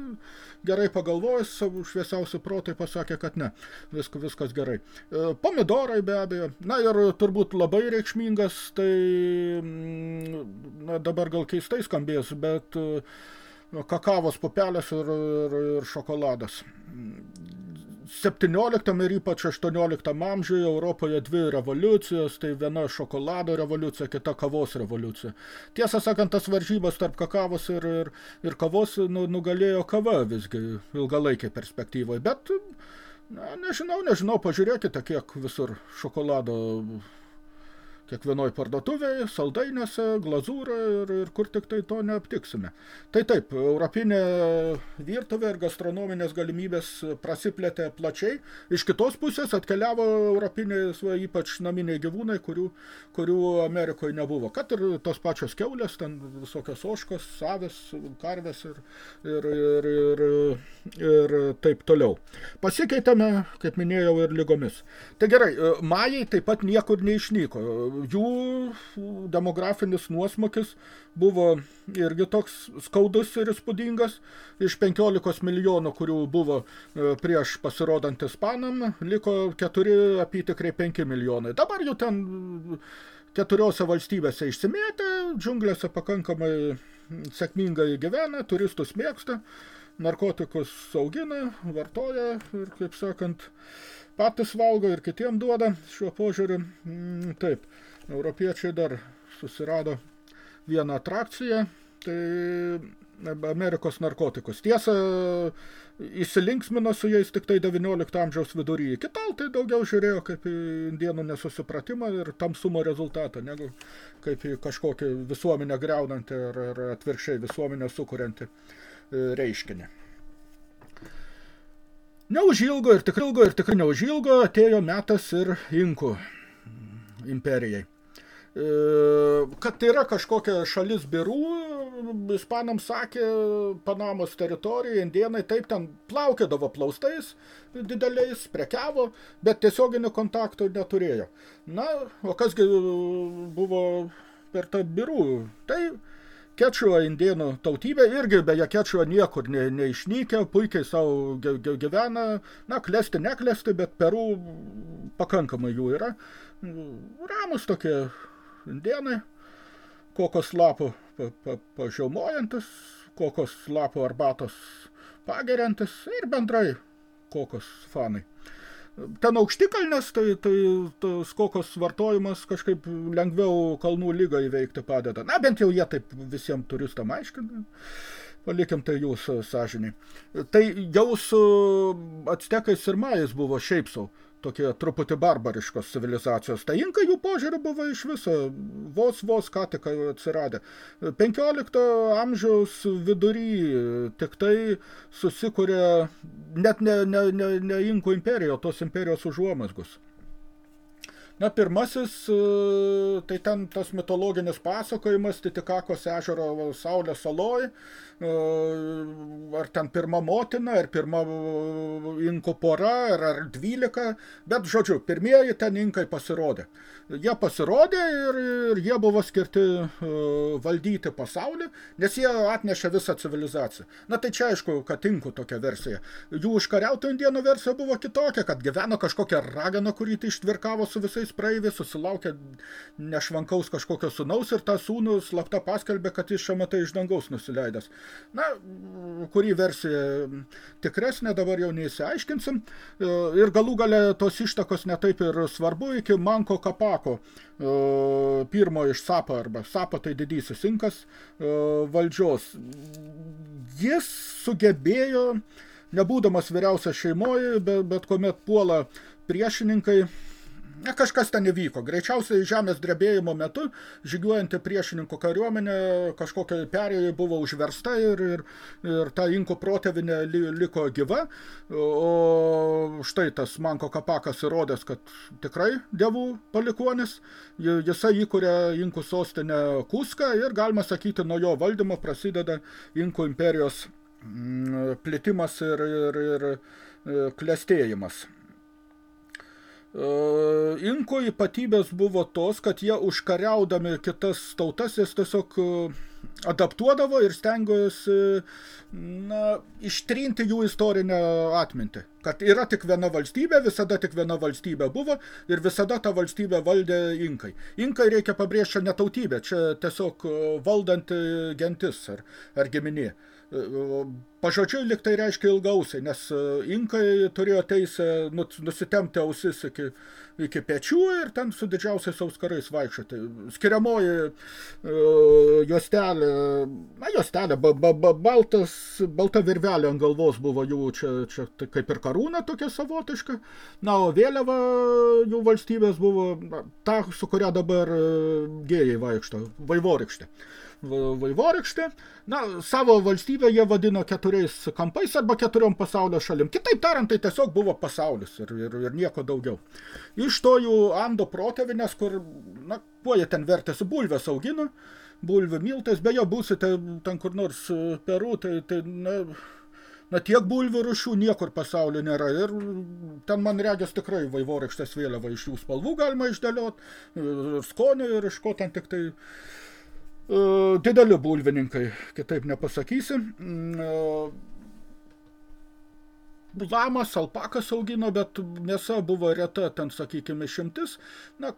gerai pagalvojus, savo šviesiausi protai pasakė, kad ne, Visk, viskas gerai. E, pomidorai be abejo, na ir turbūt labai reikšmingas, tai mm, na, dabar gal keistai skambės, bet e, kakavos pupelės ir, ir, ir šokoladas. 17 ir ypač 18 amžiuje Europoje dvi revoliucijos, tai viena šokolado revoliucija, kita kavos revoliucija. Tiesą sakant, tas varžybas tarp kakavos ir, ir, ir kavos nu, nugalėjo kava visgi ilgalaikė perspektyvoje, bet na, nežinau, nežinau, pažiūrėkite, kiek visur šokolado kiekvienoj parduotuvėje, saldainiuose, glazūra ir, ir kur tik tai to neaptiksime. Tai taip, europinė virtuvė ir gastronominės galimybės prasiplėtė plačiai. Iš kitos pusės atkeliavo europinės, va, ypač naminiai gyvūnai, kurių, kurių Amerikoje nebuvo. Kad ir tos pačios keulės, ten visokios oškos, savės, karvės ir, ir, ir, ir, ir taip toliau. Pasikeitėme, kaip minėjau, ir lygomis. Tai gerai, majai taip pat niekur neišnyko jų demografinis nuosmukis buvo irgi toks skaudus ir įspūdingas. Iš 15 milijonų, kurių buvo e, prieš pasirodant Ispanam, liko 4 apytikrai 5 milijonai. Dabar jų ten keturiose valstybėse išsimėtė, džiunglėse pakankamai sėkmingai gyvena, turistus mėgsta, narkotikus augina, vartoja ir, kaip sakant, patys valgo ir kitiem duoda šiuo požiūriu. Mm, taip. Europiečiai dar susirado vieną atrakciją, tai Amerikos narkotikus. Tiesa, įsilinksmino su jais tik tai 19 amžiaus vidury. Iki tol tai daugiau žiūrėjo kaip į indienų nesusipratimą ir tamsumo rezultatą, negu kaip į kažkokį visuomenę greunantį ar, ar atvirkščiai visuomenę sukuriantį e, reiškinį. Neužilgo ir tikrai ilgo ir tikrai neužilgo atėjo metas ir inkų imperijai. E, kad tai yra kažkokia šalis birų, ispanams sakė, Panamos teritorija, indienai taip ten plaukėdavo plaustais dideliais, prekiavo, bet tiesioginių kontaktų neturėjo. Na, o kasgi buvo per tą birų? Tai Kečuo indėnų tautybė irgi beje Kečuo niekur ne, neišnykę, puikiai savo gyvena, na, klesti, neklesti, bet Peru pakankamai jų yra. Ramus tokie indėnai, kokos lapų pa, pa, pažiaumojantis, kokos lapų arbatos pageriantis ir bendrai kokos fanai ten aukštikalnės, tai, tai tas kokos vartojimas kažkaip lengviau kalnų lygą įveikti padeda. Na, bent jau jie taip visiems turistam aiškina. Palikim tai jūsų sąžiniai. Tai jau su actekais ir majais buvo šiaip sau tokie truputį barbariškos civilizacijos. Tai inka jų požiūrį buvo iš viso vos vos ką tik atsiradę. 15 amžiaus vidury tik tai susikūrė net ne, ne, ne, ne inkų imperija, tos imperijos užuomasgus. Na, pirmasis, e, tai ten tas mitologinis pasakojimas Titikakos ežero Saulės saloj, e, ar ten pirma motina, ar pirma inkų pora, ar, ar dvylika, bet, žodžiu, pirmieji ten inkai pasirodė. Jie pasirodė ir, ir jie buvo skirti uh, valdyti pasaulį, nes jie atnešė visą civilizaciją. Na tai čia aišku, kad inkų tokia versija. Jų užkariautų indienų versija buvo kitokia, kad gyveno kažkokia ragana, kurį tai ištvirkavo su visais praeiviais, susilaukė nešvankaus kažkokio sunaus ir tą sūnų slapta paskelbė, kad jis šiuo metu iš dangaus nusileidęs. Na, kurį versiją tikresnė dabar jau neįsiaiškinsim. Ir galų gale tos ištakos netaip ir svarbu iki Manko kapako Sako, pirmo iš Sapo arba Sapo tai didysis inkas valdžios. Jis sugebėjo, nebūdamas vyriausias šeimoje, bet, bet kuomet puola priešininkai, Ne, kažkas ten įvyko. Greičiausiai žemės drebėjimo metu žygiuojanti priešininkų kariuomenė kažkokia perėjai buvo užversta ir, ir, ir ta inkų protėvinė li, liko gyva. O štai tas Manko Kapakas įrodęs, kad tikrai dievų palikuonis. Jisai įkuria inkų sostinę Kuską ir galima sakyti, nuo jo valdymo prasideda inkų imperijos mm, plitimas ir, ir, ir klestėjimas. Inko ypatybės buvo tos, kad jie užkariaudami kitas tautas, jas tiesiog adaptuodavo ir stengiasi na, ištrinti jų istorinę atmintį. Kad yra tik viena valstybė, visada tik viena valstybė buvo ir visada tą valstybę valdė inkai. Inkai reikia pabrėžti ne tautybę, čia tiesiog valdanti gentis ar, ar giminė. Pažodžiui liktai reiškia ilgausiai, nes e, inkai turėjo teisę nusitemti ausis iki, iki pečių ir ten su didžiausiais auskarais vaikščioti. Skiriamoji uh, juostelė, na juostelė, ba, ba, ba, baltas, balta virvelė ant galvos buvo jų čia, čia tai kaip ir karūna tokia savotiška, na, o vėliava jų valstybės buvo na, ta, su kuria dabar e, gėjai vaikšto, vaivorykštė. Uh, vaivorykštė. Na, savo valstybę jie vadino keturiais kampais arba keturiom pasaulio šalim. Kitaip tariant, tai tiesiog buvo pasaulis ir, ir, ir nieko daugiau. Iš to jų Ando protėvinės, kur, na, kuo jie ten vertėsi, bulvės augino, bulvių miltais, beje, būsite ten kur nors Peru, tai, tai na, na tiek bulvių rušių niekur pasaulyje nėra. Ir ten man regės tikrai vaivorykštės vėliava iš jų spalvų galima išdėliot, skonio ir iš ko ten tik tai E, dideli bulvininkai, kitaip nepasakysi. Mm, e, lamas, alpakas augino, bet mėsa buvo reta, ten, sakykime, šimtis. Na,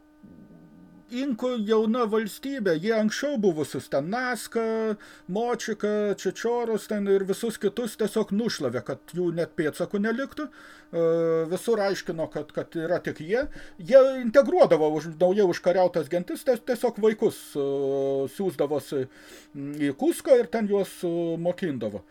Inkų jauna valstybė, jie anksčiau buvusius ten Naską, Močiką, Čečorus ten ir visus kitus tiesiog nušlavė, kad jų net pėdsakų neliktų. E, visur aiškino, kad, kad yra tik jie. Jie integruodavo už, naujai užkariautas gentis, tiesiog vaikus e, siūsdavosi į Kusko ir ten juos e, mokindavo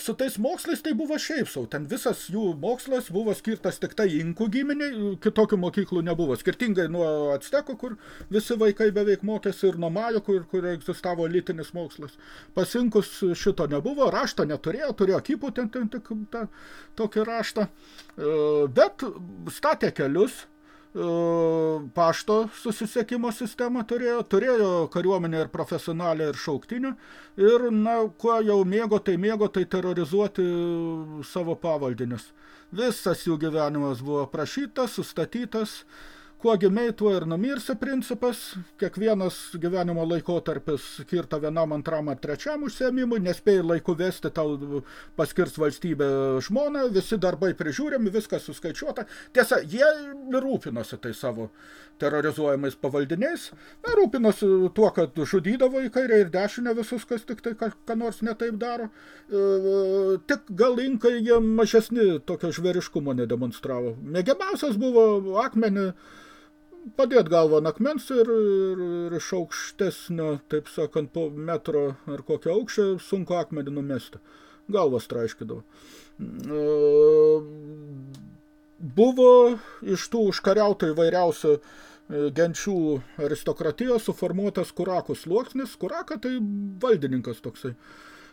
su tais mokslais tai buvo šiaip sau. Ten visas jų mokslas buvo skirtas tik tai inkų giminiai, kitokių mokyklų nebuvo. Skirtingai nuo Actekų, kur visi vaikai beveik mokėsi, ir nuo Majo, kur, kur egzistavo litinis mokslas. Pasinkus šito nebuvo, rašto neturėjo, turėjo kipų ten, ten tik tą, tokį raštą. E, bet statė kelius, pašto susisiekimo sistemą turėjo, turėjo kariuomenę ir profesionalę ir šauktinių ir, na, kuo jau mėgo, tai mėgo, tai terrorizuoti savo pavaldinius. Visas jų gyvenimas buvo prašytas, sustatytas, kuo gimiai, tuo ir numirsi principas, kiekvienas gyvenimo laikotarpis skirta vienam, antram ar trečiam užsiemimui, nespėjai laiku vesti, tau paskirs valstybė žmoną, visi darbai prižiūrimi, viskas suskaičiuota. Tiesa, jie rūpinosi tai savo terrorizuojamais pavaldiniais, rūpinosi tuo, kad žudydavo į kairę ir dešinę visus, kas tik tai ką, ką nors netaip daro. E, tik gal inkai jie mažesni tokio žvėriškumo nedemonstravo. Mėgiamiausias buvo akmenį padėt galvą ant akmens ir, ir, ir iš aukštesnio, taip sakant, po metro ar kokio aukščio sunku akmenį numesti. Galvas traiškydavo. Buvo iš tų užkariautų įvairiausių e, genčių aristokratijos suformuotas kurakų sluoksnis. Kuraka tai valdininkas toksai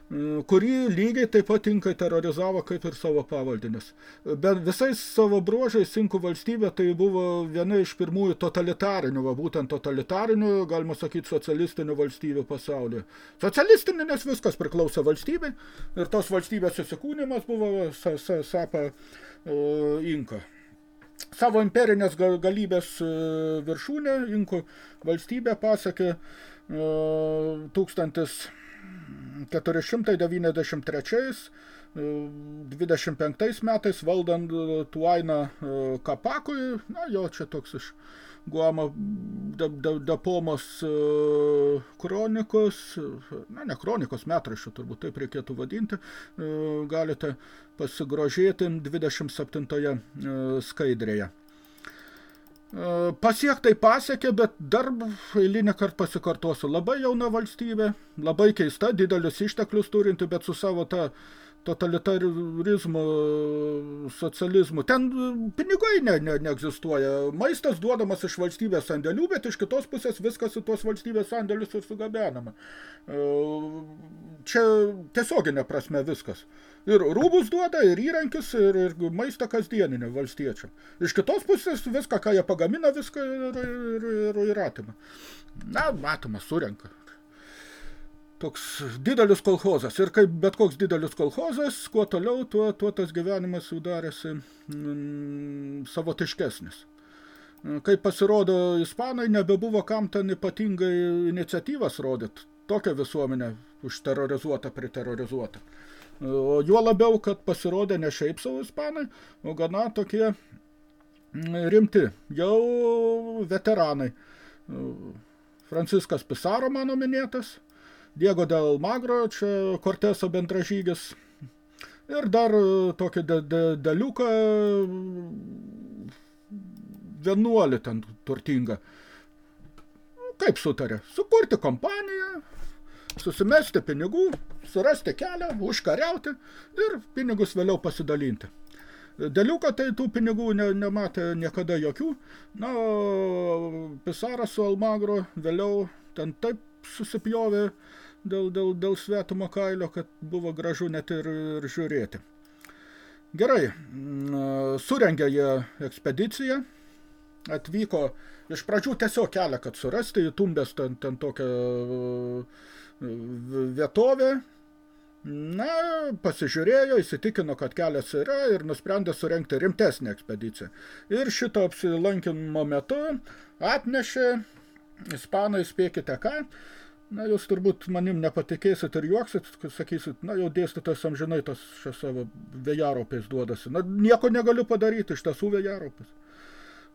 kurį lygiai taip pat inkai terorizavo kaip ir savo pavaldinius. Bet visais savo bruožais inkų valstybė tai buvo viena iš pirmųjų totalitarinių, va, būtent totalitarinių, galima sakyti, socialistinių valstybių pasaulyje. Socialistinė, nes viskas priklauso valstybei ir tos valstybės įsikūnimas buvo sa, sa, sapa inka. Savo imperinės galybės uh, viršūnė inkų valstybė pasakė uh, 1000 493 25 metais valdant Tuainą e, Kapakui, na jo čia toks iš Guamo Dapomos e, kronikos, na ne kronikos metraščių turbūt taip reikėtų vadinti, e, galite pasigrožėti 27 skaidrėje. Pasiektai pasiekė, bet dar eilinį kartą pasikartosiu. Labai jauna valstybė, labai keista, didelius išteklius turinti, bet su savo ta totalitarizmu, socializmu. Ten pinigai ne, ne, neegzistuoja. Maistas duodamas iš valstybės sandėlių, bet iš kitos pusės viskas į tuos valstybės sandėlius ir sugabenama. Čia tiesioginė prasme viskas. Ir rūbus duoda, ir įrankis, ir, ir maistą kasdieninį valstiečių. Iš kitos pusės viską, ką jie pagamina, viską ir, ir, ir, ir atima. Na, matoma, surenka. Toks didelis kolhozas. Ir kaip bet koks didelis kolhozas, kuo toliau, tuo, tuo tas gyvenimas jau darėsi mm, savotiškesnis. Kai pasirodo ispanai, nebebuvo kam ten ypatingai iniciatyvas rodyt. Tokią visuomenę užterrorizuotą, priterrorizuotą. O juo labiau, kad pasirodė ne šiaip savo ispanai, o gana tokie mm, rimti, jau veteranai. Franciskas Pisaro mano minėtas, Diego del Magro, čia Korteso bendražygis, ir dar tokį de, de, daliuką vienuolį ten turtingą. Kaip sutarė? Sukurti kompaniją, susimesti pinigų, surasti kelią, užkariauti ir pinigus vėliau pasidalinti. Deliuka tai tų pinigų ne, nematė niekada jokių. Na, Pisaras su Almagro vėliau ten taip susipjovė dėl, dėl, dėl svetimo kailio, kad buvo gražu net ir, ir žiūrėti. Gerai, surengė jie ekspediciją, atvyko iš pradžių tiesiog kelią, kad surasti, įtumbės ten, ten tokią vietovė, na, pasižiūrėjo, įsitikino, kad kelias yra ir nusprendė surengti rimtesnį ekspediciją. Ir šito apsilankimo metu atnešė, ispanai spėkite ką, na, jūs turbūt manim nepatikėsit ir juoksit, sakysit, na, jau dėstytas amžinai tas šią savo vėjaropės duodasi. Na, nieko negaliu padaryti, iš tiesų vėjaropės.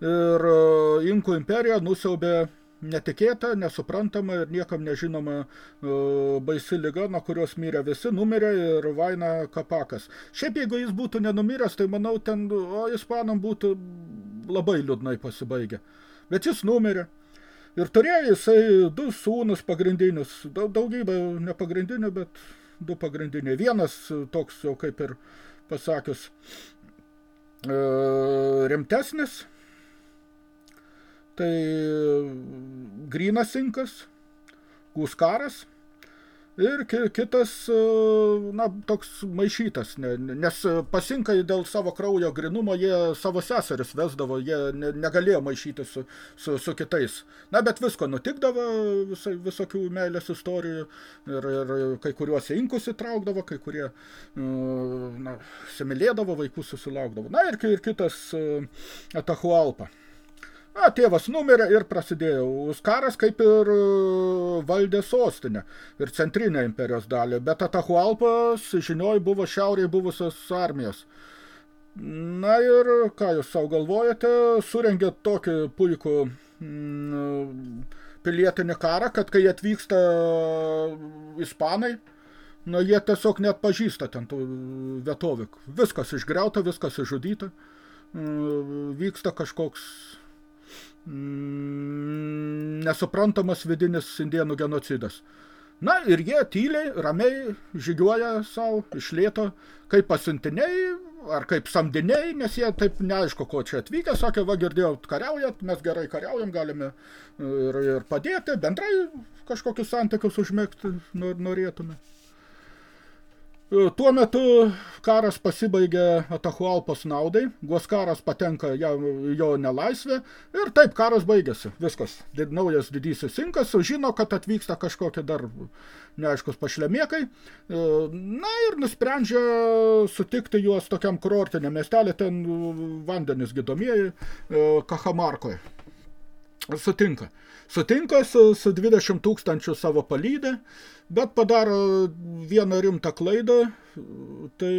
Ir uh, Inkų imperija nusiaubė netikėta, nesuprantama ir niekam nežinoma e, baisi liga, nuo kurios mirė visi, numirė ir Vaina Kapakas. Šiaip jeigu jis būtų nenumiręs, tai manau, ten o ispanam būtų labai liūdnai pasibaigę. Bet jis numirė. Ir turėjo jisai du sūnus pagrindinius, daugybę nepagrindinių, bet du pagrindiniai. Vienas toks jau kaip ir pasakius e, rimtesnis, tai grynas inkas, Guskaras ir kitas, e, na, toks maišytas, nes pasinkai dėl savo kraujo grinumo jie savo seseris vesdavo, jie negalėjo maišyti su, su, su kitais. Na, bet visko nutikdavo, visai, visokių meilės istorijų ir, ir kai kuriuos inkus įtraukdavo, kai kurie, e, na, semilėdavo, vaikų susilaukdavo. Na, ir, ir kitas e, Atahualpa Na, tėvas numirė ir prasidėjo. Uskaras kaip ir e, valdė sostinę ir centrinę imperijos dalį, bet Atahualpas, žinioj, buvo šiauriai buvusios armijos. Na ir, ką jūs savo galvojate, surengė tokį puikų mm, pilietinį karą, kad kai atvyksta ispanai, na, jie tiesiog net pažįsta ten tų vietovių. Viskas išgriauta, viskas išžudyta, mm, vyksta kažkoks nesuprantamas vidinis indienų genocidas. Na ir jie tyliai, ramiai žygiuoja savo iš lėto, kaip pasiuntiniai ar kaip samdiniai, nes jie taip neaišku, ko čia atvykę, sakė, va girdėjau, kariaujat, mes gerai kariaujam, galime ir, ir padėti, bendrai kažkokius santykius užmėgti norėtume. Tuo metu karas pasibaigė Atahualpos naudai, Guoskaras patenka jo, jo nelaisvę ir taip karas baigėsi. Viskas. Naujas didysis inkas žino, kad atvyksta kažkokie dar neaiškus pašlemiekai. E, na ir nusprendžia sutikti juos tokiam kurortiniam miestelį, ten vandenis gydomieji e, Kahamarkoje. Sutinka. Sutinka su, su 20 tūkstančių savo palydę, bet padaro vieną rimtą klaidą, tai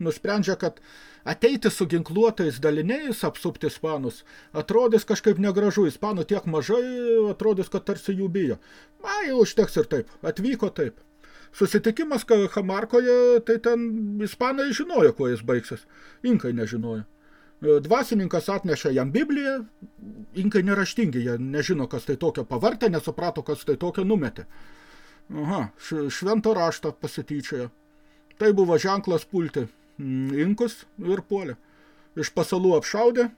nusprendžia, kad ateiti su ginkluotais daliniais, apsupti ispanus, atrodys kažkaip negražu, ispanų tiek mažai, atrodys, kad tarsi jų bijo. Na, jau užteks ir taip, atvyko taip. Susitikimas Hamarkoje, tai ten ispanai žinojo, kuo jis baigsis, inkai nežinojo. Dvasininkas atnešė jam Bibliją, inkai neraštingi, jie nežino, kas tai tokio pavartė, nesuprato, kas tai tokio numetė. Aha, švento rašto pasityčiojo. Tai buvo ženklas pulti mm, inkus ir puolė. Iš pasalų apšaudė,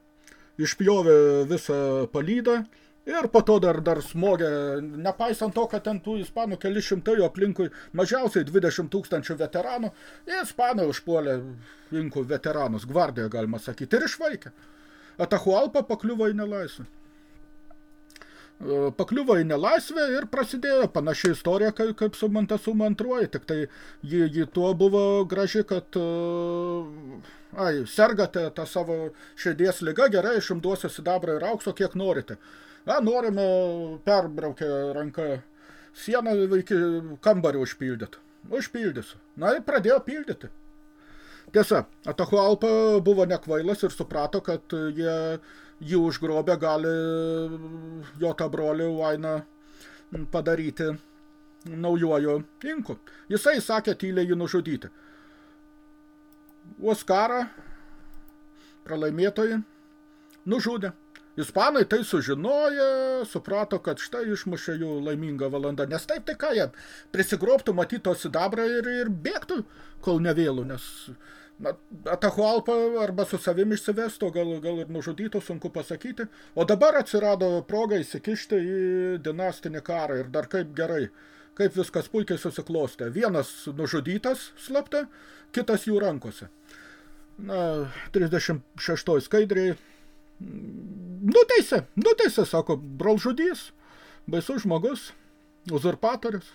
išpjovė visą palydą ir po to dar, dar smogė, nepaisant to, kad ten tų ispanų keli šimtai aplinkui mažiausiai 20 tūkstančių veteranų, ispanai užpuolė inkų veteranus, gvardiją galima sakyti, ir išvaikė. Atahualpa pakliuvo į nelaisvę. E, pakliuvo į nelaisvę ir prasidėjo panaši istorija kaip, kaip su Montesuma antruoju, tik tai ji, ji tuo buvo graži, kad uh, ai, sergate tą savo širdies ligą, gerai, aš jums duosiu sidabrą ir aukso, kiek norite. Na, norime perbraukę ranką sieną iki kambarį užpildyti. Užpildysiu. Na ir pradėjo pildyti. Tiesa, Atahualpa buvo nekvailas ir suprato, kad jie jį užgrobę gali jo tą brolį Vainą padaryti naujuoju inku. Jisai sakė tyliai jį nužudyti. Oskarą pralaimėtojai nužudė. Ispanai tai sužinojo, suprato, kad štai išmušė jų laimingą valandą, nes taip tai ką jie prisigrobtų matyto sidabrą ir, ir bėgtų, kol nevėlų, nes na, Atahualpa arba su savim išsivestų, gal, gal ir nužudytų, sunku pasakyti. O dabar atsirado proga įsikišti į dinastinį karą ir dar kaip gerai, kaip viskas puikiai susiklostė. Vienas nužudytas slapta, kitas jų rankose. Na, 36 skaidriai nuteisė, nuteisė, sako, brolžudys, baisus žmogus, uzurpatorius.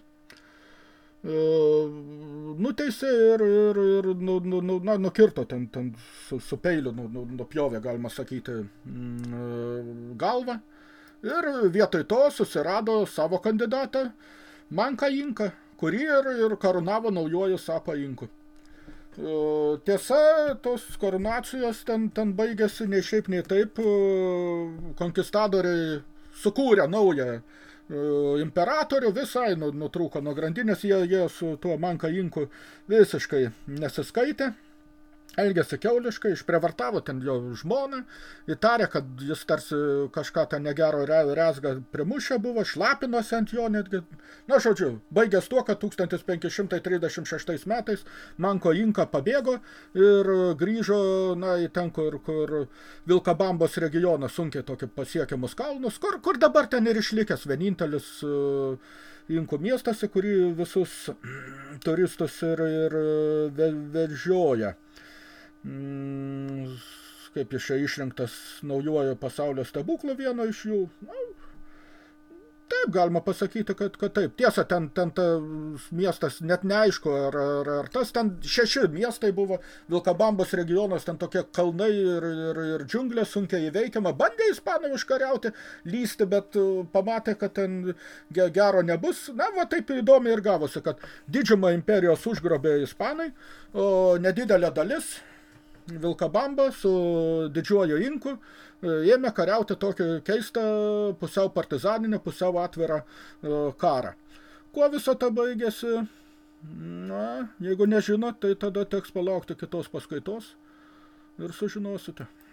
E, nuteisė ir, ir, ir nu, nu, nu, na, nukirto ten, ten su, su peiliu, nu, nu, nupjovė, galima sakyti, mm, e, galvą. Ir vietoj to susirado savo kandidatą Manka Inka, kurį ir, ir karūnavo naujoju Sapa Inku. E, tiesa, tos korunacijos ten, ten baigėsi nei šiaip, nei taip. Konkistadoriai sukūrė naują E, imperatorių visai nu, nutrūko nuo grandinės, jie, jie su tuo manka inku visiškai nesiskaitė elgėsi keuliškai, išprevartavo ten jo žmoną, įtarė, kad jis tarsi kažką ten negero rezgą primušę buvo, šlapinosi ant jo netgi. Na, žodžiu, baigęs tuo, kad 1536 metais Manko Inka pabėgo ir grįžo, na, į ten, kur, kur Vilkabambos regionas sunkiai tokį pasiekiamus kalnus, kur, kur dabar ten ir išlikęs vienintelis uh, Inkų miestas, į kurį visus turistus ir, ir vežioja. Mm, kaip jis čia išrinktas naujojo pasaulio stebuklo vieno iš jų. Na, taip, galima pasakyti, kad, kad taip. Tiesa, ten, ten ta miestas net neaišku, ar, ar, ar tas ten šeši miestai buvo, Vilkabambos regionas, ten tokie kalnai ir, ir, ir džiunglė sunkiai įveikiama. Bandė ispanai užkariauti, lysti, bet uh, pamatė, kad ten gero nebus. Na, va taip įdomiai ir gavosi, kad didžiumą imperijos užgrobė ispanai, o nedidelė dalis Vilkabamba su didžiuoju inku ėmė kariauti tokį keistą pusiau partizaninį, pusiau atvirą karą. Kuo viso to baigėsi? Na, jeigu nežinot, tai tada teks palaukti kitos paskaitos ir sužinosite.